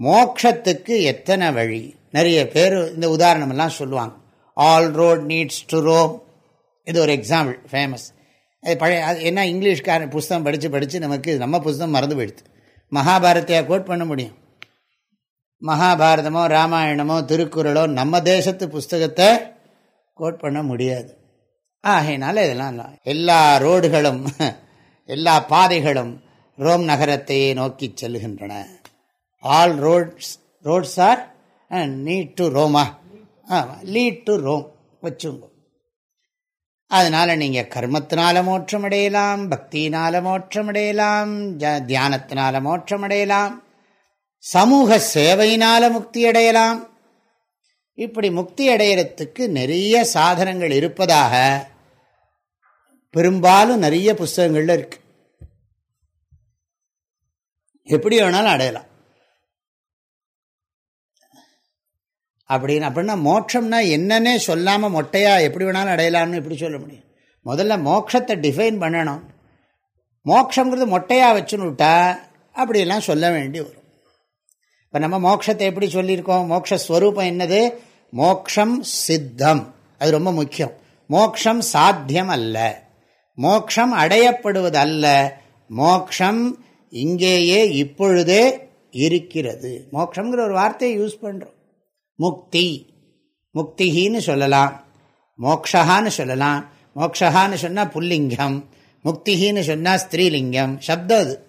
மோக்ஷத்துக்கு எத்தனை வழி? நிறைய பேர் இந்த உதாரணமெல்லாம் சொல்லுவாங்க. All road leads to Rome இது ஒரு எக்ஸாம்பிள் ஃபேமஸ் அது பழைய அது என்ன இங்கிலீஷ்காரன் புஸ்தகம் படித்து படித்து நமக்கு நம்ம புஸ்தகம் மறந்து போயிடுது. மகாபாரத்தையாக கோட் பண்ண முடியும். மகாபாரதமோ ராமாயணமோ திருக்குறளோ நம்ம தேசத்து புஸ்தகத்தை கோட் பண்ண முடியாது. ஆகையினால இதெல்லாம் எல்லா ரோடுகளும் எல்லா பாதைகளும் ரோம் நகரத்தையே நோக்கி செல்லுகின்றன all roads roads are lead to Roma lead to Rome வச்சுங்கோ. அதனால நீங்கள் கர்மத்தினால மோட்சம் அடையலாம் பக்தியினால மோட்சம் அடையலாம் தியானத்தினால மோட்சம் அடையலாம் சமூக சேவையினால முக்தி அடையலாம் இப்படி முக்தி அடையிறதுக்கு நிறைய சாதனங்கள் இருப்பதாக பெரும்பாலும் நிறைய புஸ்தகங்கள்ல இருக்கு. எப்படி வேணாலும் அடையலாம். அப்படின்னு அப்படின்னா மோட்சம்னா என்னன்னே சொல்லாமல் மொட்டையாக எப்படி வேணாலும் அடையலாம்னு எப்படி சொல்ல முடியும். முதல்ல மோட்சத்தை டிஃபைன் பண்ணணும். மோட்சங்கிறது மொட்டையாக வச்சுன்னு விட்டா அப்படியெல்லாம் சொல்ல வேண்டி வரும். இப்போ நம்ம மோட்சத்தை எப்படி சொல்லியிருக்கோம்? மோக்ஷஸ்வரூபம் என்னது? மோக்ஷம் சித்தம். அது ரொம்ப முக்கியம். மோக்ஷம் சாத்தியம் அல்ல. மோக்ஷம் அடையப்படுவது அல்ல மோக்ஷம் இங்கேயே இப்பொழுதே இருக்கிறது. மோக்ஷங்கிற ஒரு வார்த்தையை யூஸ் பண்ணுறோம் முக்தி. முக்திகின்னு சொல்லலாம். மோக்ஷகான்னு சொல்லலாம். மோக்ஷகான்னு சொன்னால் புல்லிங்கம். முக்திகின்னு சொன்னால் ஸ்திரீலிங்கம். சப்தம் அது.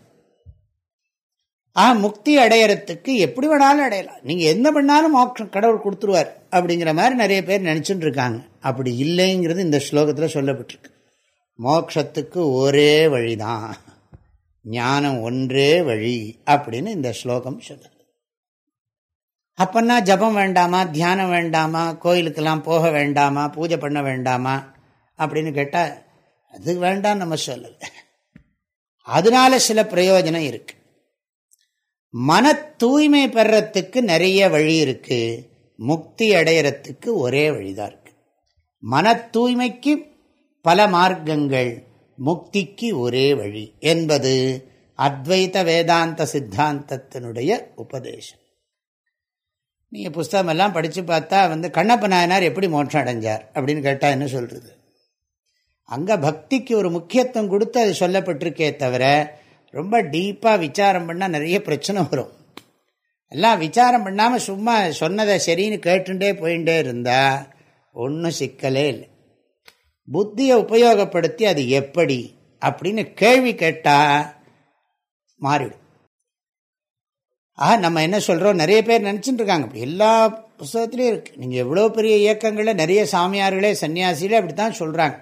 ஆ முக்தி அடையறதுக்கு எப்படி வேணாலும் அடையலாம். நீங்கள் என்ன பண்ணாலும் மோட்சம் கடவுள் கொடுத்துருவார் அப்படிங்கிற மாதிரி நிறைய பேர் நினச்சிட்டு இருக்காங்க. அப்படி இல்லைங்கிறது இந்த ஸ்லோகத்தில் சொல்லப்பட்டிருக்கு. மோக்ஷத்துக்கு ஒரே வழிதான். ஞானம் ஒன்றே வழி அப்படின்னு இந்த ஸ்லோகம் சொல்லுது. அப்பன்னா ஜபம் வேண்டாமா? தியானம் வேண்டாமா? கோயிலுக்கெல்லாம் போக வேண்டாமா? பூஜை பண்ண வேண்டாமா? அப்படின்னு கேட்டால் அது வேண்டாம் நம்ம சொல்லலை. அதனால சில பிரயோஜனம் இருக்கு. மன தூய்மை பெறத்துக்கு நிறைய வழி இருக்கு. முக்தி அடையறத்துக்கு ஒரே வழிதான் இருக்கு. மன தூய்மைக்கு பல மார்க்கங்கள் முக்திக்கு ஒரே வழி என்பது அத்வைத வேதாந்த சித்தாந்தத்தினுடைய உபதேசம். நீங்கள் புஸ்தகமெல்லாம் படித்து பார்த்தா வந்து கண்ணப்ப நாயனார் எப்படி மோட்சம் அடைஞ்சார் அப்படின்னு கேட்டால் என்ன சொல்கிறது அங்கே பக்திக்கு ஒரு முக்கியத்துவம் கொடுத்து அது சொல்லப்பட்டிருக்கே தவிர ரொம்ப டீப்பாக விசாரம் பண்ணால் நிறைய பிரச்சனை வரும். எல்லாம் விசாரம் பண்ணாமல் சும்மா சொன்னதை சரின்னு கேட்டுட்டே போயிட்டே இருந்தால் ஒன்றும் சிக்கலே இல்லை. புத்தியை உபயோகப்படுத்தி அது எப்படி அப்படின்னு கேள்வி கேட்டால் மாறிடும். ஆக நம்ம என்ன சொல்கிறோம் நிறைய பேர் நினச்சிட்டு இருக்காங்க. அப்படி எல்லா புஸ்தகத்துலேயும் இருக்குது நீங்கள் எவ்வளோ பெரிய இயக்கங்களில் நிறைய சாமியார்களே சன்னியாசிகளே அப்படி தான் சொல்கிறாங்க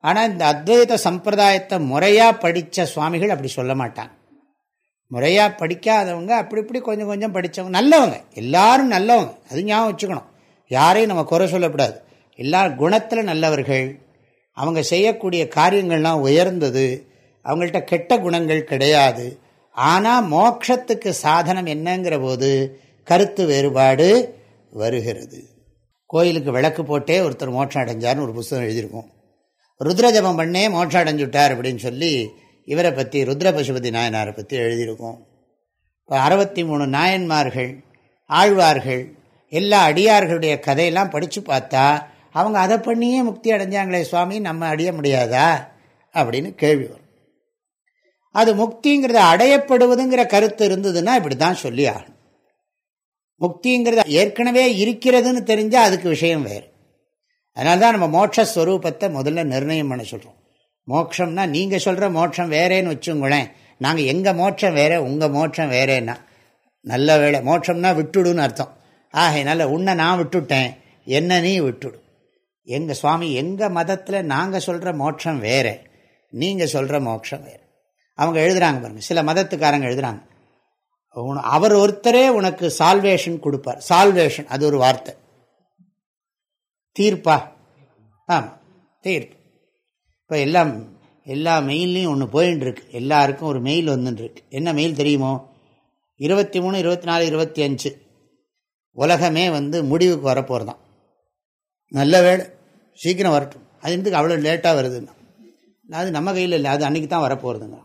ஆனால் இந்த அத்வைத சம்பிரதாயத்தை முறையாக படித்த சுவாமிகள் அப்படி சொல்ல மாட்டாங்க. முறையாக படிக்காதவங்க அப்படி இப்படி கொஞ்சம் கொஞ்சம் படித்தவங்க நல்லவங்க. எல்லாரும் நல்லவங்க. அது ஞாபகம் வச்சுக்கணும். யாரையும் நம்ம குறை சொல்லக்கூடாது. எல்லா குணத்தில் நல்லவர்கள். அவங்க செய்யக்கூடிய காரியங்கள்லாம் உயர்ந்தது. அவங்கள்ட்ட கெட்ட குணங்கள் கிடையாது. ஆனால் மோக்ஷத்துக்கு சாதனம் என்னங்கிற போது கருத்து வேறுபாடு வருகிறது. கோயிலுக்கு விளக்கு போட்டே ஒருத்தர் மோட்சம் அடைஞ்சார்னு ஒரு புஸ்தகம் எழுதியிருக்கோம். ருத்ரஜபம் பண்ணே மோட்சம் அடைஞ்சுட்டார் அப்படின்னு சொல்லி இவரை பற்றி ருத்ர பசுபதி நாயனாரை பற்றி எழுதியிருக்கோம். இப்போ அறுபத்தி மூணு நாயன்மார்கள் ஆழ்வார்கள் எல்லா அடியார்களுடைய கதையெல்லாம் படித்து பார்த்தா அவங்க அதை பண்ணியே முக்தி அடைஞ்சாங்களே சுவாமி நம்ம அடைய முடியாதா அப்படின்னு கேள்வி வரும். அது முக்திங்கிறத அடையப்படுவதுங்கிற கருத்து இருந்ததுன்னா இப்படி தான் சொல்லி ஆகணும். முக்திங்கிறது ஏற்கனவே இருக்கிறதுன்னு தெரிஞ்சால் அதுக்கு விஷயம் வேறு. அதனால தான் நம்ம மோட்சஸ்வரூபத்தை முதல்ல நிர்ணயம் பண்ண சொல்கிறோம் மோட்சம்னா நீங்கள் சொல்கிற மோட்சம் வேறேன்னு வச்சுங்களேன் நாங்கள் எங்கள் மோட்சம் வேற உங்கள் மோட்சம் வேறேன்னா. நல்ல வேலை மோட்சம்னா விட்டுடுன்னு அர்த்தம். ஆகையினால உன்னை நான் விட்டுட்டேன் என்ன நீ விட்டுடு. எங்கள் சுவாமி எங்கள் மதத்தில் நாங்கள் சொல்கிற மோட்சம் வேற நீங்கள் சொல்கிற மோட்சம் வேறு. அவங்க எழுதுகிறாங்க பாருங்கள் சில மதத்துக்காரங்க எழுதுகிறாங்க அவர் ஒருத்தரே உனக்கு சால்வேஷன் கொடுப்பார். சால்வேஷன் அது ஒரு வார்த்தை. தீர்ப்பா? ஆமாம் தீர்ப்பு. இப்போ எல்லாம் எல்லா மெயில்லையும் ஒன்று போயின்னு இருக்கு எல்லாருக்கும் ஒரு மெயில் வந்துட்டுருக்கு என்ன மெயில் தெரியுமோ? இருபத்தி மூணு இருபத்தி நாலு இருபத்தி அஞ்சு. உலகமே வந்து முடிவுக்கு வரப்போகிறதான் நல்ல வேலை சீக்கிரம் வரட்டும். அது எனக்கு அவ்வளோ லேட்டாக வருதுங்க அது நம்ம கையில் இல்லை. அது அன்னைக்கு தான் வரப்போகிறதுங்க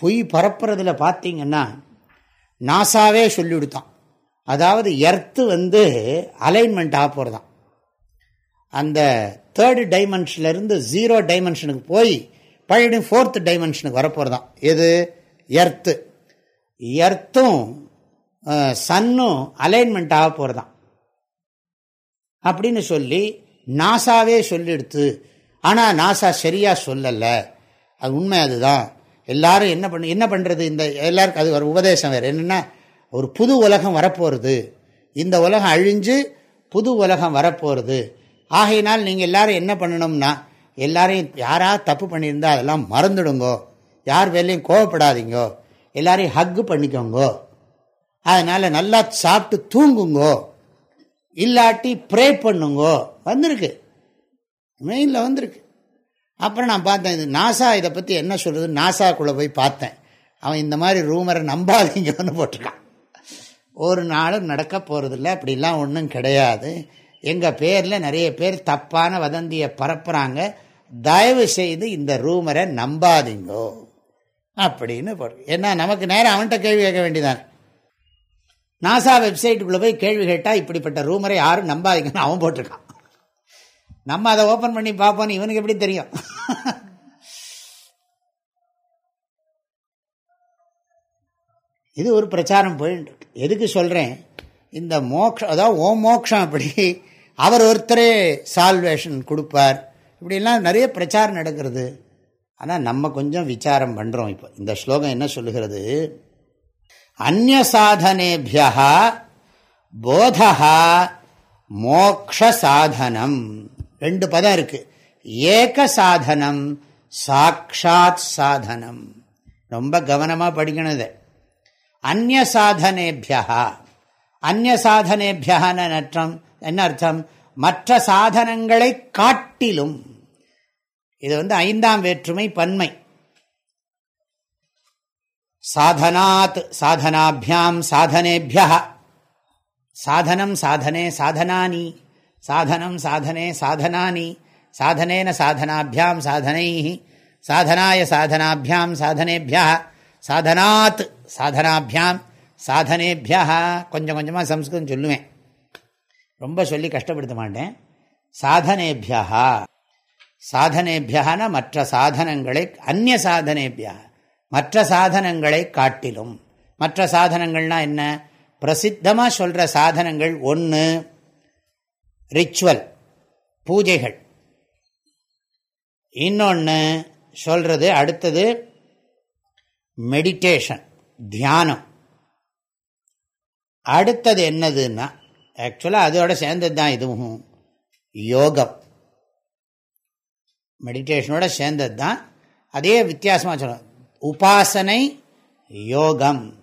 பொய் பரப்புறதுல பார்த்தீங்கன்னா நாசாவே சொல்லிவிடுத்தான். அதாவது எர்த்து வந்து அலைன்மெண்ட் ஆக போகிறதான் அந்த தேர்டு டைமென்ஷன்லேருந்து ஜீரோ டைமென்ஷனுக்கு போய் பழைய ஃபோர்த்து டைமென்ஷனுக்கு வரப்போகிறதான் எது? எர்த்து. எர்த்தும் சன்னும் அலைன்மெண்ட் ஆக போகிறதான் அப்படின்னு சொல்லி நாசாவே சொல்லிடுத்து. ஆனால் நாசா சரியாக சொல்லலை. அது உண்மை அதுதான். எல்லாரும் என்ன பண்ண என்ன பண்ணுறது இந்த எல்லாருக்கும் அது ஒரு உபதேசம் வேறு. என்னென்னா ஒரு புது உலகம் வரப்போகிறது இந்த உலகம் அழிஞ்சு புது உலகம் வரப்போகிறது ஆகையினால் நீங்கள் எல்லோரும் என்ன பண்ணணும்னா எல்லாரையும் யாராவது தப்பு பண்ணியிருந்தால் அதெல்லாம் மறந்துடுங்கோ. யார் வேலையும் கோவப்படாதீங்கோ. எல்லாரையும் ஹக்கு பண்ணிக்கோங்கோ. அதனால் நல்லா சாப்பிட்டு தூங்குங்கோ. இல்லாட்டி ப்ரே பண்ணுங்கோ. வந்திருக்கு. மெயினில் வந்திருக்கு. அப்புறம் நான் பார்த்தேன் இது நாசா இதை பற்றி என்ன சொல்கிறது நாசாக்குள்ளே போய் பார்த்தேன். அவன் இந்த மாதிரி ரூமரை நம்பாதீங்கன்னு போட்டிருக்கான். ஒரு நாளும் நடக்க போகிறதில்ல அப்படிலாம் ஒன்றும் கிடையாது. எங்கள் பேரில் நிறைய பேர் தப்பான வதந்தியை பரப்புகிறாங்க தயவு செய்து இந்த ரூமரை நம்பாதீங்கோ. அப்படின்னு போடு. ஏன்னா நமக்கு நேரம் அவன்கிட்ட கேள்வி கேட்க வேண்டியதான். நாசா வெப்சைட்டுக்குள்ளே போய் கேள்வி கேட்டால் இப்படிப்பட்ட ரூமரை யாரும் நம்பாதீங்கன்னு அவன் போட்டிருக்கான். நம்ம அதை ஓப்பன் பண்ணி பார்ப்போம் இவனுக்கு எப்படி தெரியும்? இது ஒரு பிரச்சாரம் போயிட்டு எதுக்கு சொல்கிறேன் இந்த மோக்ஷம் அதாவது ஓ மோக்ஷம் அப்படி அவர் ஒருத்தரே சால்வேஷன் கொடுப்பார். இப்படிலாம் நிறைய பிரச்சாரம் நடக்கிறது. ஆனால் நம்ம கொஞ்சம் விசாரம் பண்ணுறோம் இப்போ. இந்த ஸ்லோகம் என்ன சொல்லுகிறது? அந்நிய சாதனேபியா போதா மோக்ஷ சாதனம் ரெண்டு பதம் இருக்கு. ஏக சாதனம் சாட்சாத் சாதனம். ரொம்ப கவனமாக படிக்கணுது அந்நிய சாதனேபியா அந்நிய சாதனேபியான நற்றம் என்ன அர்த்தம்? மற்ற சாதனங்களை காட்டிலும். இது வந்து ஐந்தாம் வேற்றுமை பன்மை. சாதனாத் சாதனாபியாம் சாதனேபியா. சாதனம் சாதனே சாதனானி. சாதனம் சாதனே சாதனானி சாதனேன சாதனாபியாம் சாதனை சாதனாய சாதனாபியாம் சாதனேபியா சாதனாத் சாதனாபியாம் சாதனேபியா. கொஞ்சம் கொஞ்சமாக சம்ஸ்கிருதம் சொல்லுவேன். ரொம்ப சொல்லி கஷ்டப்படுத்த மாட்டேன். சாதனேபியா. சாதனேபியான மற்ற சாதனங்களை அந்நிய சாதனேபியா. மற்ற சாதனங்களை காட்டிலும். மற்ற சாதனங்கள்னால் என்ன? பிரசித்தமாக சொல்கிற சாதனங்கள் ஒன்று ரிச்சுவல் பூஜைகள். இன்னொன்று சொல்கிறது அடுத்தது மெடிடேஷன் தியானம். அடுத்தது என்னதுன்னா ஆக்சுவலாக அதோட சேர்ந்தது தான் இதுவும் யோகம். மெடிடேஷனோட சேர்ந்தது தான் அதே வித்தியாசமாக சொல்லணும் உபாசனை யோகம்.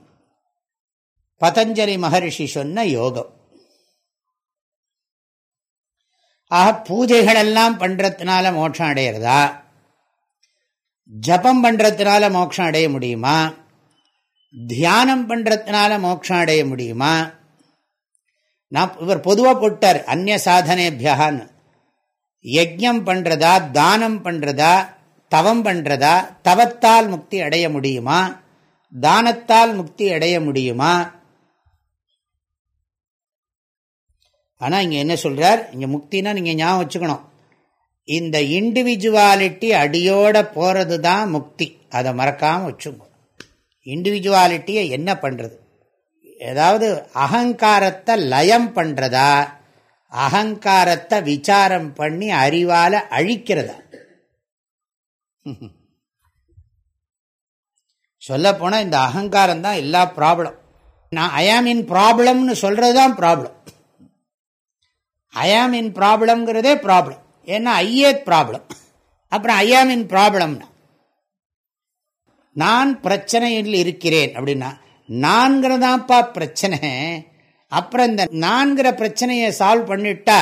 பதஞ்சலி மகரிஷி சொன்ன யோகம். ஆக பூஜைகள் எல்லாம் பண்றதுனால மோட்சம் அடையிறதா? ஜபம் பண்றதுனால மோட்சம் அடைய முடியுமா? தியானம் பண்றதுனால மோட்சம் அடைய முடியுமா? நான் இவர் பொதுவாக போட்டார் அந்நிய சாதனேபியகான்னு. யஜ்யம் பண்றதா தானம் பண்றதா தவம் பண்றதா தவத்தால் முக்தி அடைய முடியுமா? தானத்தால் முக்தி அடைய முடியுமா? ஆனால் இங்கே என்ன சொல்கிறார் இங்கே முக்தினா நீங்கள் ஞாபகம் வச்சுக்கணும். இந்த இண்டிவிஜுவாலிட்டி அடியோட போகிறது தான் முக்தி. அதை மறக்காமல் வச்சுக்கணும் இண்டிவிஜுவாலிட்டியை என்ன பண்ணுறது ஏதாவது அகங்காரத்தை லயம் பண்ணுறதா அகங்காரத்தை விசாரம் பண்ணி அறிவால் அழிக்கிறதா? சொல்லப்போனால் இந்த அகங்காரம் தான் எல்லா ப்ராப்ளம் நான் ஐ ஆம் இன் ப்ராப்ளம்னு சொல்கிறது தான் ப்ராப்ளம் ஐஆம் இன் ப்ராப்ளம்ங்கிறதே ப்ராப்ளம் ஏன்னா ஐயே ப்ராப்ளம் அப்புறம் ஐஆம் இன் ப்ராப்ளம்னா நான் பிரச்சனையில் இருக்கிறேன் அப்படின்னா நான்கிறதாப்பா பிரச்சனை. அப்புறம் இந்த நான்கிற பிரச்சனையை சால்வ் பண்ணிட்டா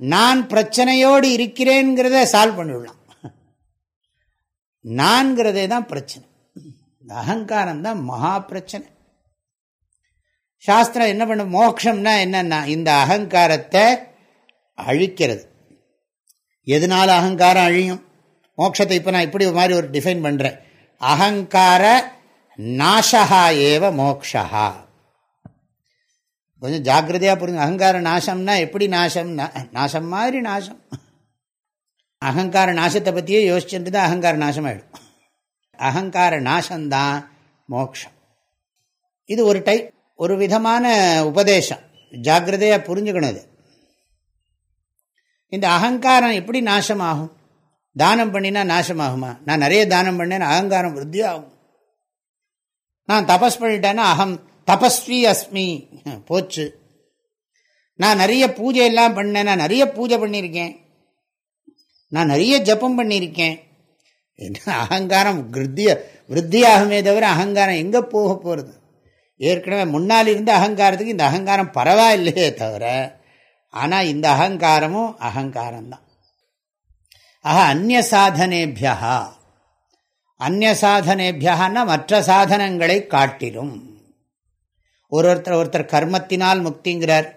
நான் பிரச்சனையோடு இருக்கிறேங்கிறத சால்வ் பண்ணிவிடலாம் நான்கிறதே தான் பிரச்சனை. அகங்காரம் தான் மகா பிரச்சனை. சாஸ்திரம் என்ன பண்ண மோக்ஷம்னா என்னன்னா இந்த அகங்காரத்தை அழிக்கிறது. எதனால் அகங்காரம் அழியும்? மோட்சத்தை இப்போ நான் இப்படி மாதிரி ஒரு டிஃபைன் பண்ணுறேன் அகங்கார நாசகா ஏவ மோக்ஷா கொஞ்சம் ஜாக்கிரதையாக புரிஞ்சு அகங்கார நாசம்னா எப்படி நாசம்? நாசம் மாதிரி நாசம். அகங்கார நாசத்தை பற்றியே யோசிச்சுட்டு தான் அகங்கார நாசம் ஆகிடும் அகங்கார நாசம்தான் மோக்ஷம். இது ஒரு டைப் ஒரு விதமான உபதேசம். ஜாக்கிரதையாக புரிஞ்சுக்கணும் இது. இந்த அகங்காரம் எப்படி நாசமாகும்? தானம் பண்ணினா நாசமாகுமா? நான் நிறைய தானம் பண்ணேன் அகங்காரம் விருத்தி ஆகும் நான் தபஸ் பண்ணிட்டேன்னா அகம் தபஸ்வி அஸ்மி. போச்சு. நான் நிறைய பூஜை எல்லாம் பண்ணேன் நான் நிறைய பூஜை பண்ணியிருக்கேன். நான் நிறைய ஜப்பம் பண்ணியிருக்கேன். என்ன அகங்காரம்? விருத்திய விருத்தியாகுமே தவிர அகங்காரம் எங்கே போக போகிறது ஏற்கனவே முன்னால் இருந்த அகங்காரத்துக்கு இந்த அகங்காரம் பரவாயில்லையே தவிர ஆனால் இந்த அகங்காரமும் அகங்காரம்தான். ஆக அந்நிய சாதனேபியா அந்நிய சாதனேபியான்னா மற்ற சாதனங்களை காட்டிலும். ஒரு ஒருத்தர் ஒருத்தர் கர்மத்தினால் முக்திங்கிறார்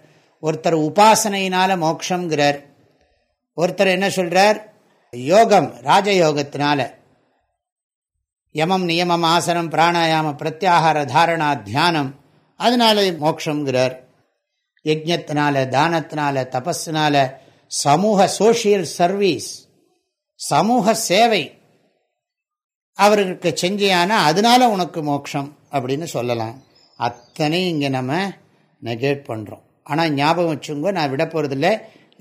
ஒருத்தர் உபாசனையினால மோக்ஷங்கிறார் ஒருத்தர் என்ன சொல்கிறார் யோகம் ராஜயோகத்தினால. யமம் நியமம் ஆசனம் பிராணாயாம பிரத்யாகார தாரணா தியானம் அதனால மோக்ஷங்கிறார். யஜத்தினால தானத்தினால தபஸ்னால சமூக சோசியல் சர்வீஸ் சமூக சேவை அவர்களுக்கு செஞ்சியானா அதனால உனக்கு மோட்சம் அப்படின்னு சொல்லலாம். அத்தனையும் இங்கே நம்ம நெகேட் பண்ணுறோம் ஆனால் ஞாபகம் வச்சுங்க நான் விட போகிறதில்ல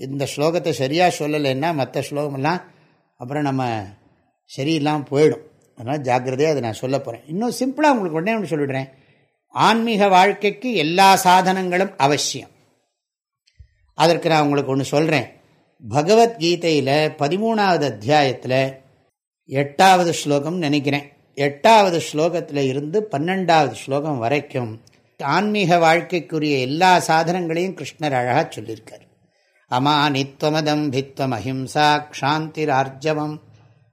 இந்த ஸ்லோகத்தை சரியாக சொல்லலைன்னா மற்ற ஸ்லோகமெல்லாம் அப்புறம் நம்ம சரியில்லாமல் போயிடும். அதனால் ஜாக்கிரதையாக அதை நான் சொல்ல போகிறேன் இன்னும் சிம்பிளாக உங்களுக்கு உடனே ஒன்று சொல்லிடுறேன். ஆன்மீக வாழ்க்கைக்கு எல்லா சாதனங்களும் அவசியம். அதற்கு நான் உங்களுக்கு ஒன்று சொல்கிறேன் பகவத்கீதையில் பதிமூணாவது அத்தியாயத்தில் எட்டாவது ஸ்லோகம் நினைக்கிறேன். எட்டாவது ஸ்லோகத்தில் இருந்து பன்னெண்டாவது ஸ்லோகம் வரைக்கும் ஆன்மீக வாழ்க்கைக்குரிய எல்லா சாதனங்களையும் கிருஷ்ணர் அழகாக சொல்லியிருக்கார். அமானித்வமதம் பித்வம் அஹிம்சா க்ஷாந்திரார்ஜவம்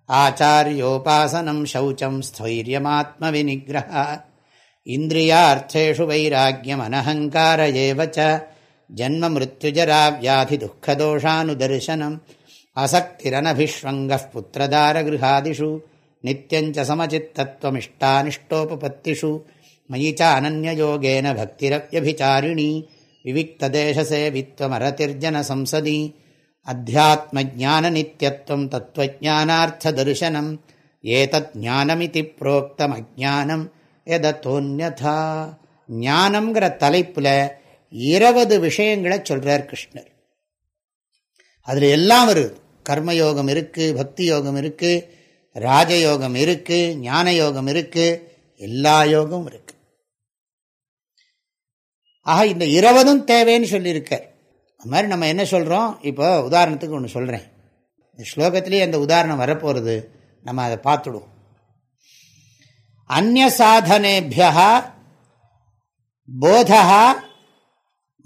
ஆச்சாரியோபாசனம் சௌச்சம் ஸ்தைரியமாத்ம விநிகிரக இந்திரியார்த்தேஷு வைராக்கியம் அனஹங்கார ஏவச்ச ஜன்ம மிருத்யுஜரா வியாதி துக்கதோஷானுதர்சனம் அசக்திரனபிஷ்வங்க புத்திரதாரகிருஹாதிஷு நித்தியஞ்ச சமச்சித்தமிஷ்டானிஷ்டோபத்திஷு மயி ச பக்திரவியபிச்சாரிணி விவிக்தேசேவித்வமரதிர்ஜனசம்சதி அத்தியாத்மஜான நித்தியத்துவம் தத்துவஜானார்த்ததர்சனம் ஏதத் ஞானமிதி புரோக்தம் அஜானம் எதத்தோன்யதா ஞானம்ங்கிற தலைப்பில் இருபது விஷயங்களை சொல்றார் கிருஷ்ணர். அதில் எல்லாம் வருது. கர்மயோகம் இருக்கு பக்தி யோகம் இருக்கு ராஜயோகம் இருக்கு ஞான யோகம் இருக்கு எல்லா யோகமும் இருக்கு. ஆக இந்த இருபதும் தேவைன்னு சொல்லியிருக்கார். அது மாதிரி நம்ம என்ன சொல்கிறோம் இப்போ உதாரணத்துக்கு ஒன்று சொல்கிறேன் இந்த ஸ்லோகத்திலேயே அந்த உதாரணம் வரப்போகிறது நம்ம அதை பார்த்துடுவோம். அந்நிய சாதனேபியா போதா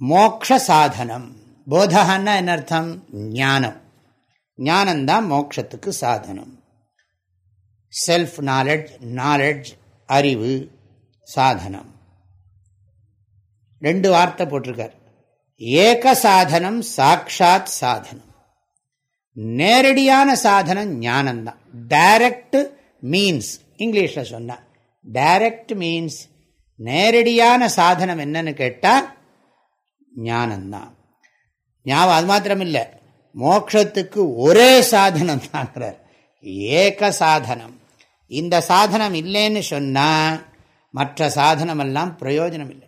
மோக்ஷ சாதனம் போதகன்னா என்ன அர்த்தம்? ஞானம். ஞானந்தான் மோக்ஷத்துக்கு சாதனம். செல்ஃப் நாலெட்ஜ் நாலெட்ஜ் அறிவு சாதனம். ரெண்டு வார்த்தை போட்டிருக்கார். ஏக சாதனம் சாட்சாத் சாதனம். நேரடியான சாதனம் ஞானம்தான் டைரக்ட் மீன்ஸ் இங்கிலீஷில் சொன்ன. டைரக்ட் மீன்ஸ் நேரடியான சாதனம் என்னன்னு கேட்டால் ஞானம்தான். ஞாபகம் அது மாத்திரம் இல்லை மோட்சத்துக்கு ஒரே சாதனம் தாங்கிறார் ஏக சாதனம். இந்த சாதனம் இல்லைன்னு சொன்னால் மற்ற சாதனமெல்லாம் பிரயோஜனம் இல்லை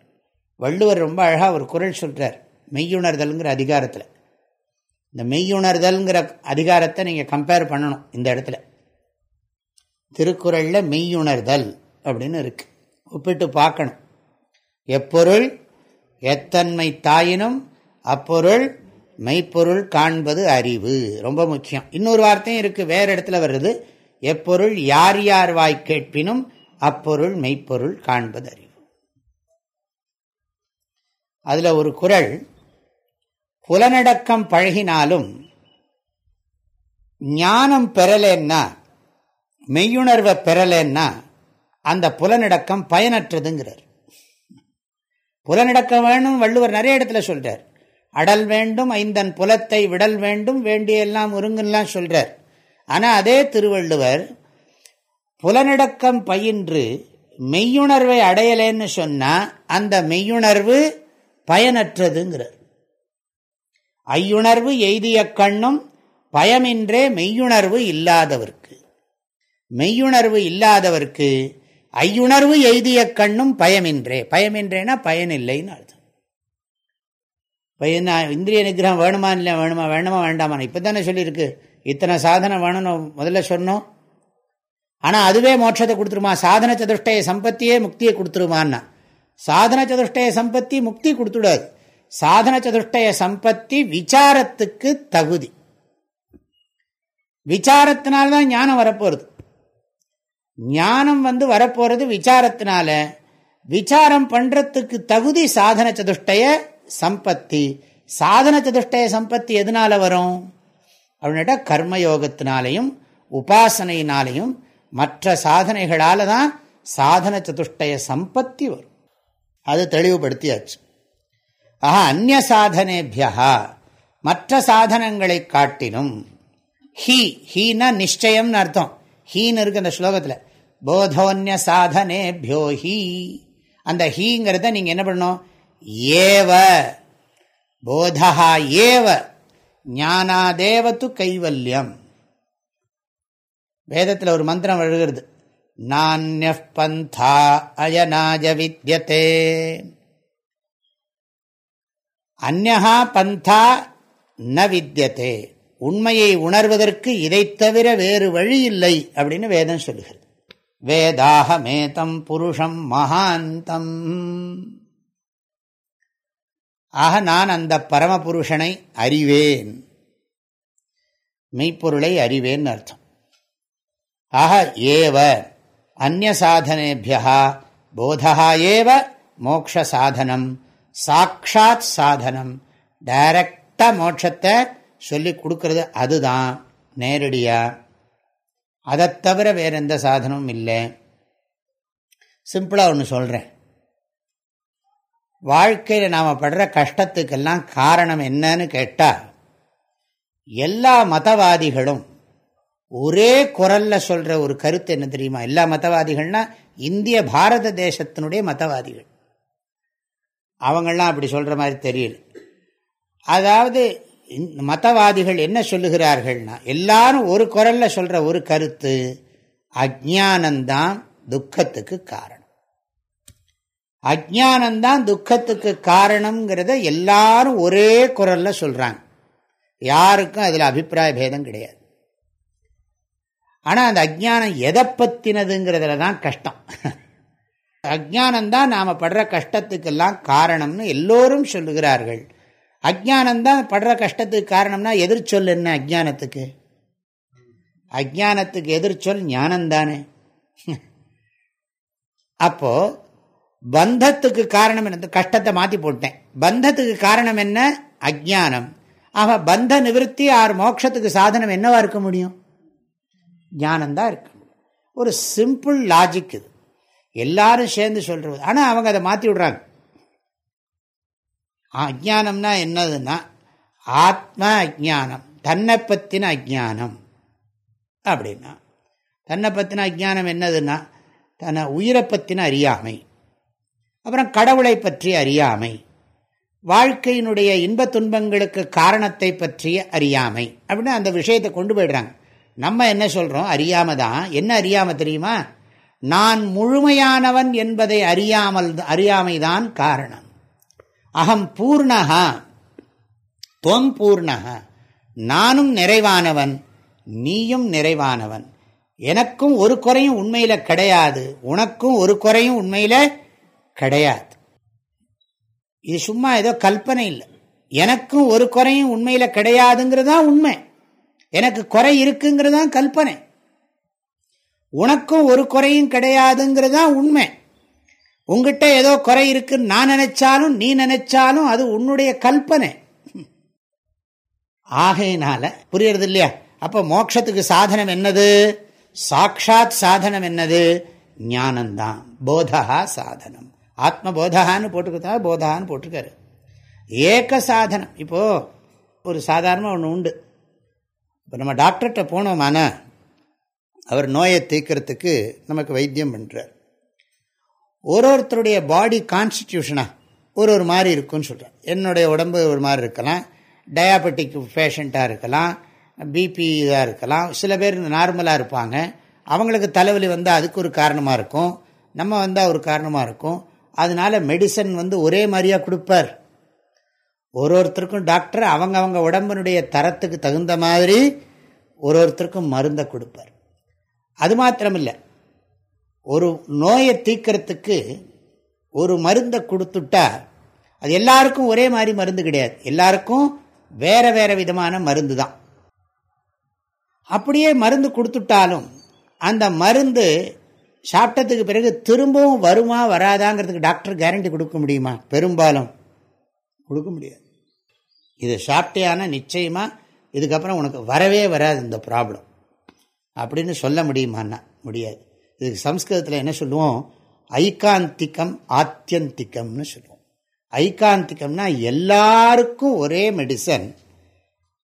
வள்ளுவர் ரொம்ப அழகாக ஒரு குரல் சொல்கிறார் மெய்யுணர்தல்ங்கிற அதிகாரத்தில். இந்த மெய்யுணர்தல்ங்கிற அதிகாரத்தை நீங்கள் கம்பேர் பண்ணணும் இந்த இடத்துல. திருக்குறளில் மெய்யுணர்தல் அப்படின்னு இருக்குது ஒப்பிட்டு பார்க்கணும். எப்பொருள் எத்தன்மை தாயினும் அப்பொருள் மெய்ப்பொருள் காண்பது அறிவு. ரொம்ப முக்கியம். இன்னொரு வார்த்தையும் இருக்கு வேற இடத்துல வருது எப்பொருள் யார் யார் வாய் கேட்பினும் அப்பொருள் மெய்ப்பொருள் காண்பது அறிவு. அதுல ஒரு குரல் புலனடக்கம் பழகினாலும் ஞானம் பெறலேன்னா மெய்யுணர்வை பெறலேன்னா அந்த புலனடக்கம் பயனற்றதுங்கிறார். புலநடக்க வேணும் வள்ளுவர் நிறைய இடத்துல சொல்றார். அடல் வேண்டும் ஐந்தன் புலத்தை விடல் வேண்டும் வேண்டிய எல்லாம் ஒருங்கெல்லாம் சொல்றார். ஆனால் அதே திருவள்ளுவர் புலநடக்கம் பயின்று மெய்யுணர்வை அடையலேன்னு சொன்னால் அந்த மெய்யுணர்வு பயனற்றதுங்கிறார். ஐயுணர்வு எய்திய கண்ணும் பயமின்றே மெய்யுணர்வு இல்லாதவர்க்கு. மெய்யுணர்வு இல்லாதவர்க்கு ஐயுணர்வு எய்திய கண்ணும் பயமின்றே. பயமின்றேன்னா பயனில்லைன்னு அர்த்தம். பையன் இந்திரிய நிகிரகம் வேணுமா இல்லை வேணுமா வேணுமா வேண்டாமா இப்போ தானே சொல்லியிருக்கு. இத்தனை சாதனை வேணும்னு முதல்ல சொன்னோம். ஆனால் அதுவே மோட்சத்தை கொடுத்துருமா? சாதன சதுஷ்டய சம்பத்தியே முக்தியை கொடுத்துருமான்னா. சாதன சதுஷ்டய சம்பத்தி முக்தி கொடுத்துடாது. சாதன சதுஷ்டய சம்பத்தி விசாரத்துக்கு தகுதி. விசாரத்தினால்தான் ஞானம் வரப்போகிறது ஞானம் வந்து வரப்போறது விசாரத்தினால. விசாரம் பண்றதுக்கு தகுதி சாதன சதுஷ்டய சம்பத்தி. சாதன சதுஷ்டய சம்பத்தி எதனால வரும்? அப்படின்ட்டா கர்மயோகத்தினாலையும் உபாசனையினாலையும் மற்ற சாதனைகளால தான் சாதன சதுஷ்டய சம்பத்தி வரும். அது தெளிவுபடுத்தியாச்சு. ஆஹா அந்நிய சாதனேபியா மற்ற சாதனங்களை காட்டிலும் ஹீ ஹீனா நிச்சயம்னு அர்த்தம். ஹீன்னு இருக்கு அந்த ஸ்லோகத்தில். போதோன்ய சாதனேபியோ ஹீ. அந்த ஹீங்கிறத நீங்கள் என்ன பண்ணணும்? ஏவ. போதா ஏவ. ஞானாதேவத்து கைவல்யம். வேதத்தில் ஒரு மந்திரம் எழுகிறது நானிய பந்தா அயனாஜ வித்தியதே அந்நா பந்தா ந வித்தியதே உண்மையை உணர்வதற்கு இதை தவிர வேறு வழி இல்லை அப்படின்னு வேதம் சொல்லுகிறது. வேதாகமேதம் புருஷம் மகாந்தம். ஆக நான் அந்த பரமபுருஷனை அறிவேன். மெய்ப்பொருளை அறிவேன் அர்த்தம். ஆக ஏவ அந்நிய சாதனேபியா போதா ஏவ மோக்ஷ சாதனம் சாட்சாத் சாதனம் டைரக்டா மோட்சத்தை சொல்லி கொடுக்கறது அதுதான். நேரடியாக அதை தவிர வேறு எந்த சாதனமும் இல்லை. சிம்பிளாக ஒன்று சொல்கிறேன் வாழ்க்கையில் நாம் படுற கஷ்டத்துக்கெல்லாம் காரணம் என்னன்னு கேட்டால் எல்லா மதவாதிகளும் ஒரே குரல்ல சொல்ற ஒரு கருத்து என்ன தெரியுமா? எல்லா மதவாதிகள்னா இந்திய பாரத தேசத்தினுடைய மதவாதிகள். அவங்கெல்லாம் அப்படி சொல்ற மாதிரி தெரியல. அதாவது மதவாதிகள் என்ன சொல்லுகிறார்கள்னா எல்லாரும் ஒரு குரல்ல சொல்ற ஒரு கருத்து அஜானந்தான் துக்கத்துக்கு காரணம். அஜானந்தான் துக்கத்துக்கு காரணம்ங்கிறத எல்லாரும் ஒரே குரல்ல சொல்றாங்க. யாருக்கும் அதில் அபிப்பிராய பேதம் கிடையாது. ஆனால் அந்த அஜானம் எதை பற்றினதுங்கிறதுல தான் கஷ்டம். அஜானந்தான் நாம் படுற கஷ்டத்துக்கெல்லாம் காரணம்னு எல்லோரும் சொல்லுகிறார்கள். அஜானந்தான் படுற கஷ்டத்துக்கு காரணம்னா எதிர்ச்சொல் என்ன அஜானத்துக்கு அஜானத்துக்கு எதிர்ச்சொல் ஞானந்தானே அப்போ பந்தத்துக்கு காரணம் என்ன? கஷ்டத்தை மாற்றி போட்டேன். பந்தத்துக்கு காரணம் என்ன? அஜானம் ஆக பந்த நிவர்த்தி ஆறு மோட்சத்துக்கு சாதனம் என்னவா இருக்க முடியும்? ஞானந்தான் இருக்க ஒரு சிம்பிள் லாஜிக் இது. எல்லாரும் சேர்ந்து சொல்றது. ஆனால் அவங்க அதை மாற்றி விடுறாங்க. அஜானம்னா என்னதுன்னா ஆத்ம அஜானம் தன்னை பற்றின அஜானம் அப்படின்னா. தன்னை பற்றின அஜானம் என்னதுன்னா தன்னை உயிரை பற்றின அறியாமை அப்புறம் கடவுளை பற்றி அறியாமை வாழ்க்கையினுடைய இன்ப துன்பங்களுக்கு காரணத்தை பற்றிய அறியாமை அப்படின்னு அந்த விஷயத்தை கொண்டு போயிடுறாங்க. நம்ம என்ன சொல்கிறோம் அறியாம தான். என்ன அறியாம தெரியுமா? நான் முழுமையானவன் என்பதை அறியாமல் அறியாமைதான் காரணம். அகம் பூர்ணகா துவம் பூர்ணகா நானும் நிறைவானவன் நீயும் நிறைவானவன். எனக்கும் ஒரு குறையும் உண்மையில் கிடையாது உனக்கும் ஒரு குறையும் உண்மையில் கிடையாது. இது சும்மா ஏதோ கல்பனை இல்லை. எனக்கும் ஒரு குறையும் உண்மையில் கிடையாதுங்கிறது தான் உண்மை. எனக்கு குறை இருக்குங்கிறது தான் கல்பனை. உனக்கும் ஒரு குறையும் கிடையாதுங்கிறது தான் உண்மை. உங்ககிட்ட ஏதோ குறை இருக்குன்னு நான் நினைச்சாலும் நீ நினைச்சாலும் அது உன்னுடைய கல்பனை. ஆகையினால புரியறது இல்லையா? அப்ப மோட்சத்துக்கு சாதனம் என்னது? சாட்சாத் சாதனம் என்னது? ஞானம்தான் போதகா சாதனம். ஆத்ம போதகான்னு போட்டுக்கிட்டா போதான்னு போட்டிருக்காரு ஏக சாதனம். இப்போது ஒரு சாதாரணமாக ஒன்று உண்டு. இப்போ நம்ம டாக்டர்கிட்ட போனோமான அவர் நோயை தீக்கிறதுக்கு நமக்கு வைத்தியம் பண்ணுறார் ஒரு ஒருத்தருடைய பாடி கான்ஸ்டிடியூஷனாக ஒரு ஒரு மாதிரி இருக்குன்னு சொல்கிறேன் என்னுடைய உடம்பு ஒரு மாதிரி இருக்கலாம் டயாபெட்டிக் பேஷண்ட்டாக இருக்கலாம் பிபி இதாக இருக்கலாம் சில பேர் நார்மலாக இருப்பாங்க. அவங்களுக்கு தலைவலி வந்தால் அதுக்கு ஒரு காரணமாக இருக்கும். நம்ம வந்தால் ஒரு காரணமாக இருக்கும். அதனால மெடிசன் வந்து ஒரே மாதிரியாக கொடுப்பார். ஒரு ஒருத்தருக்கும் டாக்டர் அவங்க அவங்க உடம்பினுடைய தரத்துக்கு தகுந்த மாதிரி ஒரு ஒருத்தருக்கும் மருந்தை கொடுப்பார். அது மாத்திரமில்லை ஒரு நோயை தீக்கிறதுக்கு ஒரு மருந்தை கொடுத்துட்டா அது எல்லாருக்கும் ஒரே மாதிரி மருந்து கிடையாது. எல்லாருக்கும் வேற வேற விதமான மருந்து தான். அப்படியே மருந்து கொடுத்துட்டாலும் அந்த மருந்து சாப்பிட்டதுக்கு பிறகு திரும்பவும் வருமா வராதாங்கிறதுக்கு டாக்டர் கேரண்டி கொடுக்க முடியுமா? பெரும்பாலும் கொடுக்க முடியாது. இது சாப்பிட்டேயான நிச்சயமாக இதுக்கப்புறம் உனக்கு வரவே வராது இந்த ப்ராப்ளம். அப்படின்னு சொல்ல முடியுமான்னா முடியாது. இதுக்கு சம்ஸ்கிருதத்தில் என்ன சொல்லுவோம்? ஐகாந்திக்கம் ஆத்தியந்திக்கம்னு சொல்லுவோம். ஐகாந்திக்கம்னா எல்லாருக்கும் ஒரே மெடிசன்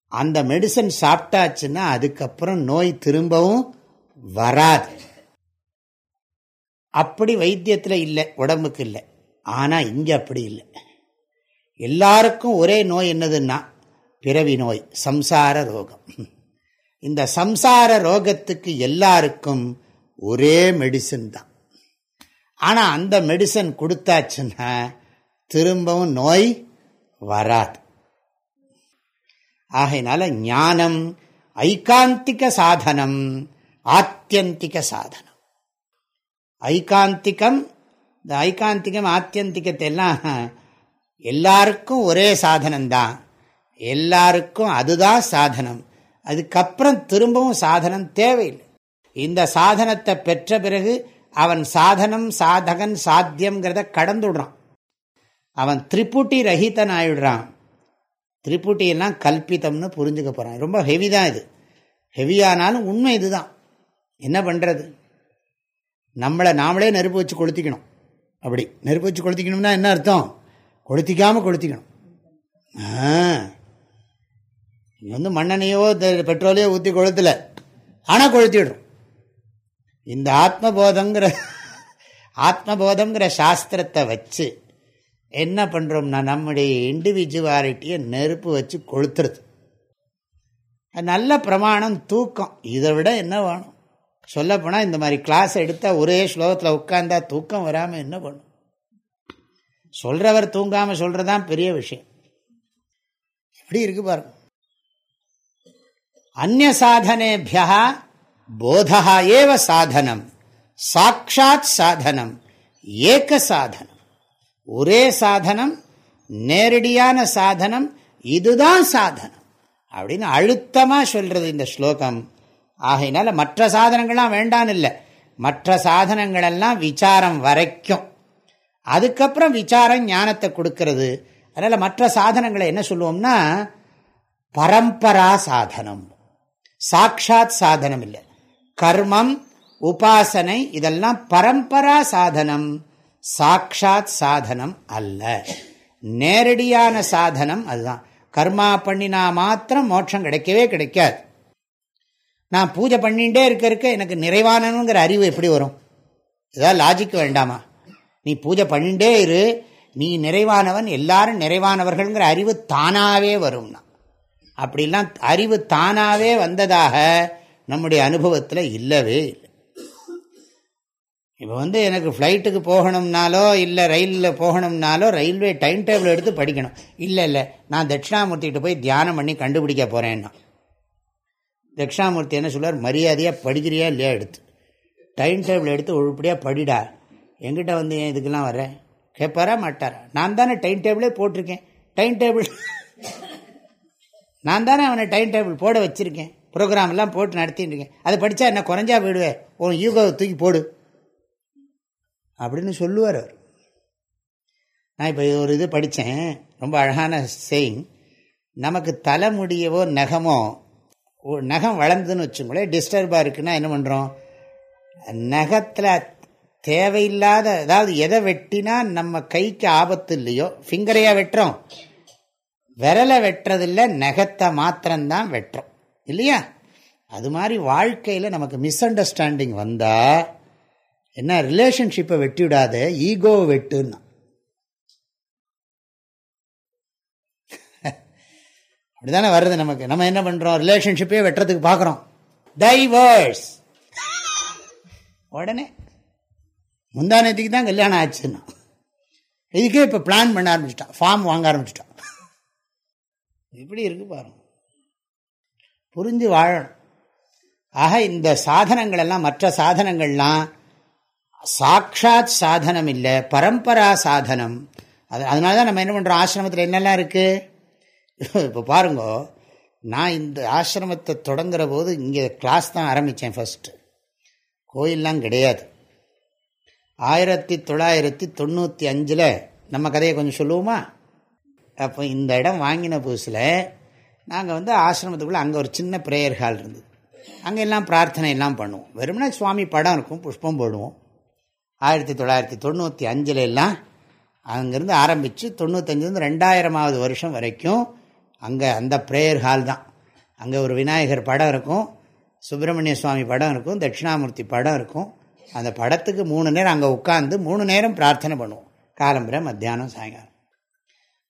அந்த மெடிசன் சாப்பிட்டாச்சுன்னா அதுக்கப்புறம் நோய் திரும்பவும் வராது. அப்படி வைத்தியத்தில் இல்லை உடம்புக்கு இல்லை. ஆனால் இங்கே அப்படி இல்லை. எல்லாருக்கும் ஒரே நோய் என்னதுன்னா பிறவி நோய் சம்சார ரோகம். இந்த சம்சார ரோகத்துக்கு எல்லாருக்கும் ஒரே மெடிசன் தான். ஆனால் அந்த மெடிசன் கொடுத்தாச்சுன்னா திரும்பவும் நோய் வராது. ஆகையினால ஞானம் ஐகாந்திக சாதனம் ஆத்தியந்திக சாதனம். ஐகாந்திகம் இந்த ஐகாந்திகம் ஆத்தியந்திகத்தை எல்லாம் எல்லாருக்கும் ஒரே சாதனம்தான். எல்லாருக்கும் அதுதான் சாதனம். அதுக்கப்புறம் திரும்பவும் சாதனம் தேவையில்லை. இந்த சாதனத்தை பெற்ற பிறகு அவன் சாதனம் சாதகன் சாத்தியம்ங்கிறத கடந்து விடுறான். அவன் திரிபுட்டி ரஹிதன் ஆயிடுறான் திரிபுட்டியெல்லாம் கல்பித்தம்னு புரிஞ்சுக்க போகிறான் ரொம்ப ஹெவி தான் இது. ஹெவியானாலும் உண்மை இதுதான். என்ன பண்ணுறது நம்மளை நாமளே நெருப்பு வச்சு கொளுத்திக்கணும். அப்படி நெருப்பு வச்சு கொளுத்திக்கணும்னா என்ன அர்த்தம்? கொளுத்திக்காமல் கொளுத்திக்கணும். இங்கே வந்து மண்ணெண்ணையோ பெட்ரோலையோ ஊற்றி கொளுத்தலை. ஆனால் கொளுத்திடுறோம். இந்த ஆத்மபோதங்கிற ஆத்மபோதங்கிற சாஸ்திரத்தை வச்சு என்ன பண்ணுறோம்னா நம்முடைய இண்டிவிஜுவாலிட்டியை நெருப்பு வச்சு கொளுத்துறது. நல்ல பிரமாணம் தூக்கம். இதை விட என்ன வேணும்? சொல்லப்போனால் இந்த மாதிரி கிளாஸ் எடுத்தால் ஒரே ஸ்லோகத்தில் உட்காந்தா தூக்கம் வராமல் என்ன பண்ணும்? சொல்கிறவர் தூங்காமல் சொல்கிறதான் பெரிய விஷயம். எப்படி இருக்கு பாருங்க. அந்நிய சாதனேபியா போதா ஏவ சாதனம் சாட்சாத் சாதனம் ஏக சாதனம் ஒரே சாதனம் நேரடியான சாதனம் இதுதான் சாதனம். அப்படின்னு அழுத்தமாக சொல்றது இந்த ஸ்லோகம். ஆகையினால மற்ற சாதனங்கள்லாம் வேண்டான்னு இல்லை. மற்ற சாதனங்களெல்லாம் விசாரம் வரைக்கும். அதுக்கப்புறம் விசாரம் ஞானத்தை கொடுக்கறது. அதனால் மற்ற சாதனங்களை என்ன சொல்லுவோம்னா பரம்பரா சாதனம். சாட்சாத் சாதனம் இல்லை. கர்மம் உபாசனை இதெல்லாம் பரம்பரா சாதனம். சாட்சாத் சாதனம் அல்ல. நேரடியான சாதனம் அதுதான். கர்மா பண்ணினா மாத்திரம் மோட்சம் கிடைக்கவே கிடைக்காது. நான் பூஜை பண்ணிகிட்டே இருக்க இருக்க எனக்கு நிறைவானனுங்கிற அறிவு எப்படி வரும்? ஏதாவது லாஜிக் வேண்டாமா? நீ பூஜை பண்ணிகிட்டே இரு. நீ நிறைவானவன் எல்லாரும் நிறைவானவர்கள்ங்கிற அறிவு தானாகவே வரும்னா. அப்படிலாம் அறிவு தானாகவே வந்ததாக நம்முடைய அனுபவத்தில் இல்லவே இல்லை. இப்போ வந்து எனக்கு ஃப்ளைட்டுக்கு போகணும்னாலோ இல்லை ரயிலில் போகணும்னாலோ ரயில்வே டைம் டேபிள் எடுத்து படிக்கணும். இல்லை இல்லை நான் தட்சிணாமூர்த்திகிட்ட போய் தியானம் பண்ணி கண்டுபிடிக்க போகிறேன்னா தட்சிணாமூர்த்தி என்ன சொல்லுவார்? மரியாதையாக படிக்கிறியா இல்லையா எடுத்து. டைம் டேபிள் எடுத்து உழுப்படியாக படிடா. எங்கிட்ட வந்து ஏன் இதுக்கெல்லாம் வரேன் கேட்பாரா மாட்டாரா? நான் தானே டைம் டேபிளே போட்டிருக்கேன். டைம் டேபிள் நான் தானே அவனை டைம் டேபிள் போட வச்சுருக்கேன். ப்ரோக்ராம்லாம் போட்டு நடத்திட்டு இருக்கேன். அதை படித்தா என்ன குறைஞ்சா போயிடுவேன் உன் யூகோவை தூக்கி போடு. அப்படின்னு சொல்லுவார் அவர். நான் இப்போ ஒரு இது படித்தேன் ரொம்ப அழகான செயின் நமக்கு தலைமுடியவோ நகமோ நகம் வளர்ந்துன்னு வச்சுங்களேன் டிஸ்டர்பாக இருக்குன்னா என்ன பண்ணுறோம் நகத்தில் தேவையில்லாத அதாவது எதை வெட்டினா நம்ம கைக்கு ஆபத்து இல்லையோ ஃபிங்கரையாக வெட்டுறோம். விரலை வெட்டுறதில்ல நகத்தை மாத்திரம்தான் வெட்டுறோம். இல்லையா? அது மாதிரி வாழ்க்கையில் நமக்கு மிஸ் அண்டர்ஸ்டாண்டிங் வந்தால் என்ன ரிலேஷன்ஷிப்பை வெட்டி விடாத ஈகோவை வெட்டுன்னா. அப்படிதானே வருது நமக்கு. நம்ம என்ன பண்ணுறோம் ரிலேஷன்ஷிப்பே வெட்டுறதுக்கு பார்க்குறோம் டைவர்ஸ் உடனே முந்தானத்துக்கு தான் கல்யாணம் ஆச்சுன்னா. இதுக்கே இப்போ பிளான் பண்ண ஆரம்பிச்சிட்டான். ஃபார்ம் வாங்க ஆரம்பிச்சிட்டான். இப்படி இருக்கு பாருங்க. புரிஞ்சு வாழணும். ஆக இந்த சாதனங்கள் எல்லாம் மற்ற சாதனங்கள்லாம் சாட்சாத் சாதனம் இல்லை பரம்பரா சாதனம். அது அதனால தான் நம்ம என்ன பண்ணுறோம் ஆசிரமத்தில் என்னெல்லாம் இருக்குது இப்போ பாருங்க நான் இந்த ஆசிரமத்தை தொடங்குற போது இங்கே கிளாஸ் தான் ஆரம்பித்தேன் ஃபஸ்ட்டு கோயிலெலாம் கிடையாது. ஆயிரத்தி தொள்ளாயிரத்தி தொண்ணூற்றி அஞ்சில் நம்ம கதையை கொஞ்சம் சொல்லுவோமா? அப்போ இந்த இடம் வாங்கின புதுசில் நாங்கள் வந்து ஆசிரமத்துக்குள்ளே அங்கே ஒரு சின்ன ப்ரேயர் ஹால் இருந்தது. அங்கே எல்லாம் பிரார்த்தனை எல்லாம் பண்ணுவோம். வெறும்னா சுவாமி படம் இருக்கும் புஷ்பம் போடுவோம். ஆயிரத்தி தொள்ளாயிரத்தி தொண்ணூற்றி அஞ்சில் எல்லாம் அங்கேருந்து ஆரம்பித்து தொண்ணூத்தஞ்சிலேருந்து ரெண்டாயிரமாவது வருஷம் வரைக்கும் அங்கே அந்த ப்ரேயர் ஹால் தான். அங்கே ஒரு விநாயகர் படம் இருக்கும் சுப்பிரமணிய சுவாமி படம் இருக்கும் தட்சிணாமூர்த்தி படம் இருக்கும். அந்த படத்துக்கு மூணு நேரம் அங்கே உட்காந்து மூணு நேரம் பிரார்த்தனை பண்ணுவோம். காலம்புரை மத்தியானம் சாயங்காலம்.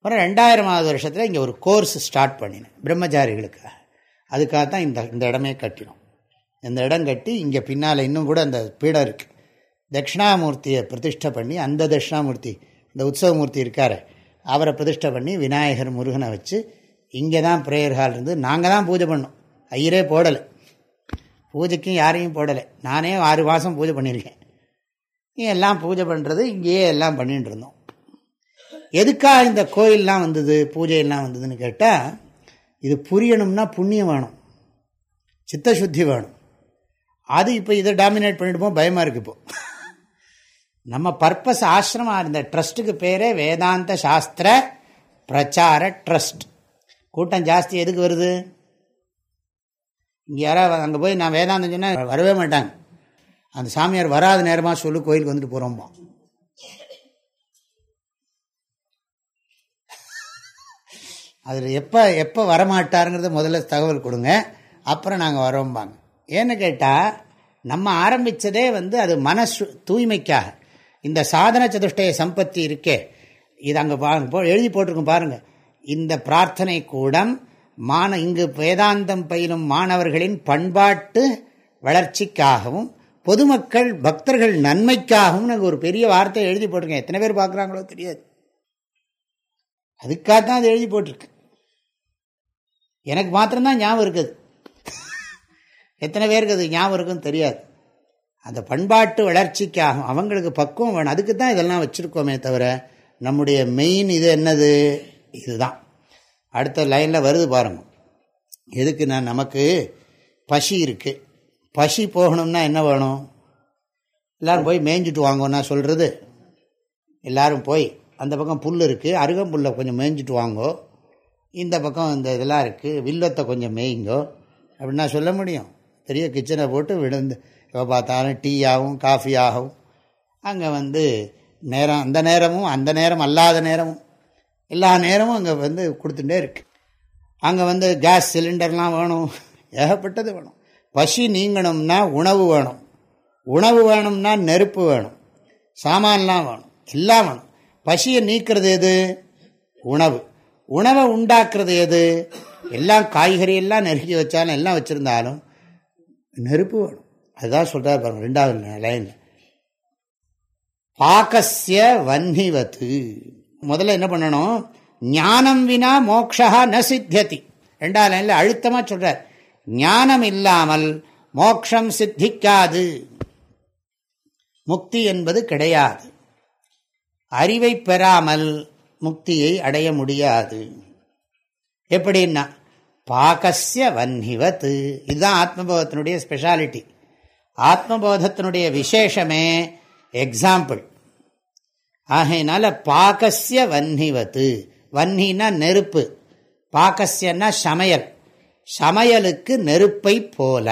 அப்புறம் ரெண்டாயிரமாவது வருஷத்தில் இங்கே ஒரு கோர்ஸ் ஸ்டார்ட் பண்ணினேன் பிரம்மச்சாரிகளுக்காக. அதுக்காக தான் இந்த இந்த இடமே கட்டினோம். இந்த இடம் கட்டி இங்கே பின்னால் இன்னும் கூட அந்த பீடம் இருக்குது தட்சிணாமூர்த்தியை பிரதிஷ்டை பண்ணி அந்த தட்சிணாமூர்த்தி இந்த உற்சவமூர்த்தி இருக்கார் அவரை பிரதிஷ்டை பண்ணி விநாயகர் முருகனை வச்சு இங்கே தான் ப்ரேயர் ஹால் இருந்து நாங்கள் தான் பூஜை பண்ணோம். ஐயரே போடலை. பூஜைக்கும் யாரையும் போடலை. நானே ஆறு மாதம் பூஜை பண்ணியிருக்கேன். எல்லாம் பூஜை பண்ணுறது இங்கேயே எல்லாம் பண்ணிகிட்டு இருந்தோம். எதுக்காக இந்த கோயிலெலாம் வந்தது பூஜையெல்லாம் வந்ததுன்னு கேட்டால் இது புரியணும்னா புண்ணியம் வேணும். சித்தசுத்தி வேணும். அது இப்போ இதை டாமினேட் பண்ணிட்டு பயமாக இருக்குது இப்போது நம்ம பர்பஸ் ஆசிரமாக இருந்த ட்ரஸ்ட்டுக்கு பேரே வேதாந்த சாஸ்திர பிரச்சார ட்ரஸ்ட் கூட்டம் ஜாஸ்தி எதுக்கு வருது? இங்கே யாராவது அங்கே போய் நான் வேதாந்தம் சொன்னால் வரவே மாட்டாங்க. அந்த சாமியார் வராத நேரமாக சொல்லு கோயிலுக்கு வந்துட்டு போகிறோம்பான் அதில் எப்போ எப்போ வரமாட்டாருங்கிறத முதல்ல தகவல் கொடுங்க. அப்புறம் நாங்கள் வரோம்பாங்க ஏன்னு கேட்டால் நம்ம ஆரம்பித்ததே வந்து அது மனசு தூய்மைக்காக. இந்த சாதன சதுஷ்டய சம்பத்தி இருக்கே. இது அங்கே பாருங்க எழுதி போட்டிருக்கும் பாருங்கள் இந்த பிரார்த்தனை கூடம் மான இங்கு வேதாந்தம் பயிலும் மாணவர்களின் பண்பாட்டு வளர்ச்சிக்காகவும் பொதுமக்கள் பக்தர்கள் நன்மைக்காகவும் நாங்கள் ஒரு பெரிய வார்த்தையை எழுதி போட்டிருக்கேன் எத்தனை பேர் பார்க்குறாங்களோ தெரியாது. அதுக்காக தான் அது எழுதி போட்டிருக்கு. எனக்கு மாத்திரம்தான் ஞாபகம் இருக்குது. எத்தனை பேருக்கு அது ஞாபகம் இருக்குன்னு தெரியாது. அந்த பண்பாட்டு வளர்ச்சிக்காகும் அவங்களுக்கு பக்குவம் வேணும். அதுக்கு தான் இதெல்லாம் வச்சுருக்கோமே தவிர நம்முடைய மெயின் இது என்னது? இதுதான். அடுத்த லைனில் வருது பாருங்கள் எதுக்கு நான் நமக்கு பசி இருக்குது பசி போகணும்னா என்ன வேணும்? எல்லோரும் போய் மேய்ஞ்சிட்டு வாங்கோன்னா சொல்கிறது எல்லோரும் போய் அந்த பக்கம் புல் இருக்குது அருகம்புல்லை கொஞ்சம் மேய்ஞ்சிட்டு வாங்கோ. இந்த பக்கம் இந்த இதெல்லாம் இருக்குது வில்லத்தை கொஞ்சம் மேய்ங்கோ. அப்படின்னா சொல்ல முடியும். பெரிய கிச்சனை போட்டு விழுந்து இப்போ பார்த்தாலும் டீ ஆகும் காஃபி ஆகும். அங்கே வந்து நேரம் அந்த நேரமும் அந்த நேரம் அல்லாத நேரமும். எல்லா நேரமும் அங்கே வந்து கொடுத்துட்டே இருக்கு. அங்கே வந்து கேஸ் சிலிண்டர்லாம் வேணும். ஏகப்பட்டது வேணும். பசி நீங்கணும்னா உணவு வேணும். உணவு வேணும்னா நெருப்பு வேணும். சாமான்லாம் வேணும். எல்லாம் வேணும். பசியை நீக்கிறது எது? உணவு. உணவை உண்டாக்குறது எது? எல்லாம் காய்கறி எல்லாம் நெருக்கி வச்சாலும் எல்லாம் வச்சுருந்தாலும் நெருப்பு வேணும். அதுதான் சொல்கிறார் பாருங்க ரெண்டாவது லைனில் பாக்கசிய வன்னிவத்து. முதல்ல என்ன பண்ணணும்? ஞானம் வினா மோக்ஷா ந சித்தியதி. ரெண்டாவது லைனில் அழுத்தமாக சொல்கிறார் ஞானம் இல்லாமல் மோக்ஷம் சித்திக்காது. முக்தி என்பது கிடையாது. அறிவை பெறாமல் முக்தியை அடைய முடியாது. எப்படின்னா பாகசிய வன்னிவத் இதுதான் ஆத்மபோதத்தினுடைய ஸ்பெஷாலிட்டி ஆத்மபோதத்தினுடைய விசேஷமே எக்ஸாம்பிள் ஆகையினால பாகசிய வன்னிவத்து வன்னினா நெருப்பு. பாகசியன்னா சமையல். சமையலுக்கு நெருப்பை போல.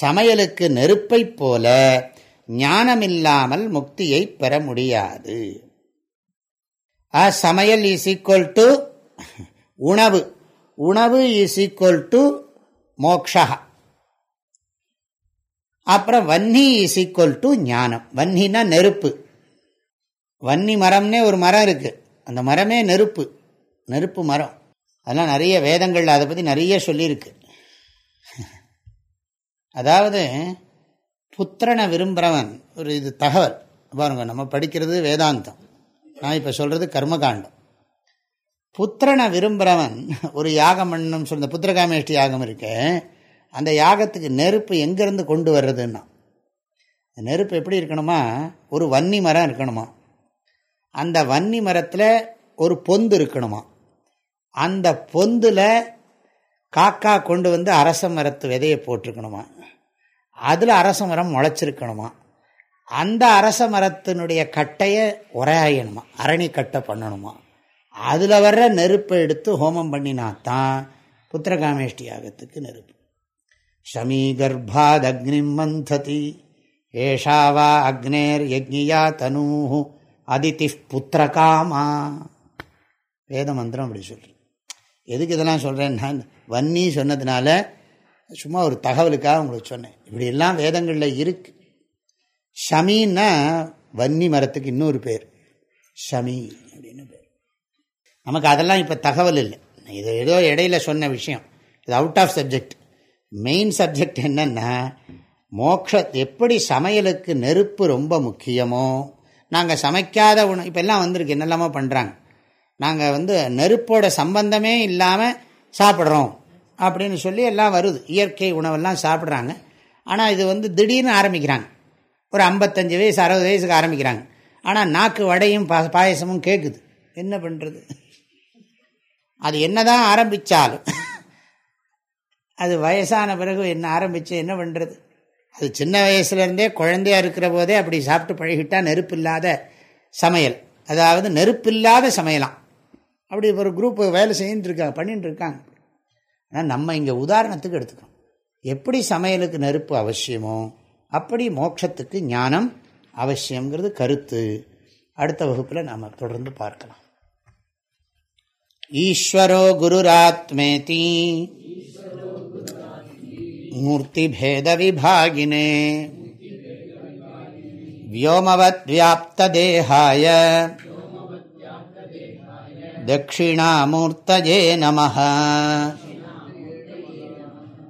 சமையலுக்கு நெருப்பை போல ஞானமில்லாமல் முக்தியை பெற முடியாது. சமையல் இஸ் ஈக்குவல் டு உணவு. உணவு இஸ் ஈக்குவல் டு மோக்ஷா. அப்புறம் வன்னி இஸ் ஈக்குவல் டு ஞானம். வன்னினா நெருப்பு. வன்னி மரம்னே ஒரு மரம் இருக்கு. அந்த மரமே நெருப்பு. நெருப்பு மரம். அதெல்லாம் நிறைய வேதங்கள் அதை பற்றி நிறைய சொல்லியிருக்கு. அதாவது புத்திரனை விரும்புகிறவன் ஒரு இது தகவல். பாருங்க நம்ம படிக்கிறது வேதாந்தம். நான் இப்போ சொல்கிறது கர்மகாண்டம். புத்திரனை விரும்புகிறவன் ஒரு யாகம் பண்ணணும் சொல்ல புத்திரகாமேஷ்டி யாகம் இருக்கு அந்த யாகத்துக்கு நெருப்பு எங்கேருந்து கொண்டு வர்றதுன்னா? நெருப்பு எப்படி இருக்கணுமா? ஒரு வன்னி மரம் இருக்கணுமா? அந்த வன்னி மரத்தில் ஒரு பொந்து இருக்கணுமா? அந்த பொந்தில் காக்கா கொண்டு வந்து அரச மரத்து விதையை போட்டிருக்கணுமா? அதில் அரச மரம் முளைச்சிருக்கணுமா? அந்த அரச மரத்தினுடைய கட்டையை உரையாயணுமா? அரணி கட்டை பண்ணணுமா? அதில் வர்ற நெருப்பை எடுத்து ஹோமம் பண்ணினாத்தான் புத்திரகாமேஷ்டி யாகத்துக்கு நெருப்பு. ஷமீ கர்ப்பாத் மந்ததி ஏஷாவா அக்னேர் யக்ஞியா தனூ அதிதி புத்திரகாமா. வேத மந்திரம் அப்படி சொல்கிறேன் எதுக்கு இதெல்லாம் சொல்கிறேன்னா வன்னி சொன்னதுனால சும்மா ஒரு தகவலுக்காக உங்களுக்கு சொன்னேன். இப்படியெல்லாம் வேதங்களில் இருக்கு. ஷமின்னா வன்னி மரத்துக்கு இன்னொரு பேர். ஷமி அப்படின்னு பேர். நமக்கு அதெல்லாம் இப்போ தகவல் இல்லை. இது ஏதோ இடையில சொன்ன விஷயம். இது out of subject main subject என்னென்னா மோக்ஷ எப்படி சமையலுக்கு நெருப்பு ரொம்ப முக்கியமோ நாங்கள் சமைக்காத உணவு இப்போ எல்லாம் வந்திருக்கு என்னெல்லாமோ பண்ணுறாங்க நாங்கள் வந்து நெருப்போட சம்பந்தமே இல்லாமல் சாப்பிட்றோம். அப்படின்னு சொல்லி எல்லாம் வருது. இயற்கை உணவெல்லாம் சாப்பிட்றாங்க. ஆனால் இது வந்து திடீர்னு ஆரம்பிக்கிறாங்க. ஒரு ஐம்பத்தஞ்சு வயசு அறுபது வயசுக்கு ஆரம்பிக்கிறாங்க. ஆனால் நாக்கு வடையும் பா பாயசமும் கேட்குது என்ன பண்ணுறது அது என்னதான் ஆரம்பித்தாலும் அது வயசான பிறகு என்ன ஆரம்பித்து என்ன பண்ணுறது அது சின்ன வயசுலேருந்தே குழந்தையாக இருக்கிற போதே அப்படி சாப்பிட்டு பழகிட்டால் நெருப்பு இல்லாத சமையல். அதாவது நெருப்பு இல்லாத சமையலாம். அப்படி ஒரு குரூப் வேலை செய்யின்னு இருக்காங்க பண்ணிட்டு இருக்காங்க. ஆனால் நம்ம இங்கே உதாரணத்துக்கு எடுத்துக்கோம் எப்படி சமையலுக்கு நெருப்பு அவசியமோ அப்படி மோட்சத்துக்கு ஞானம் அவசியங்கிறது கருத்து அடுத்த வகுப்பில் நாம் தொடர்ந்து பார்க்கலாம் ஈஸ்வரோ குருராத்மேதி मूर्तिभेदविभागिने व्योमवद्व्याप्तदेहाय दक्षिणामूर्तये नमः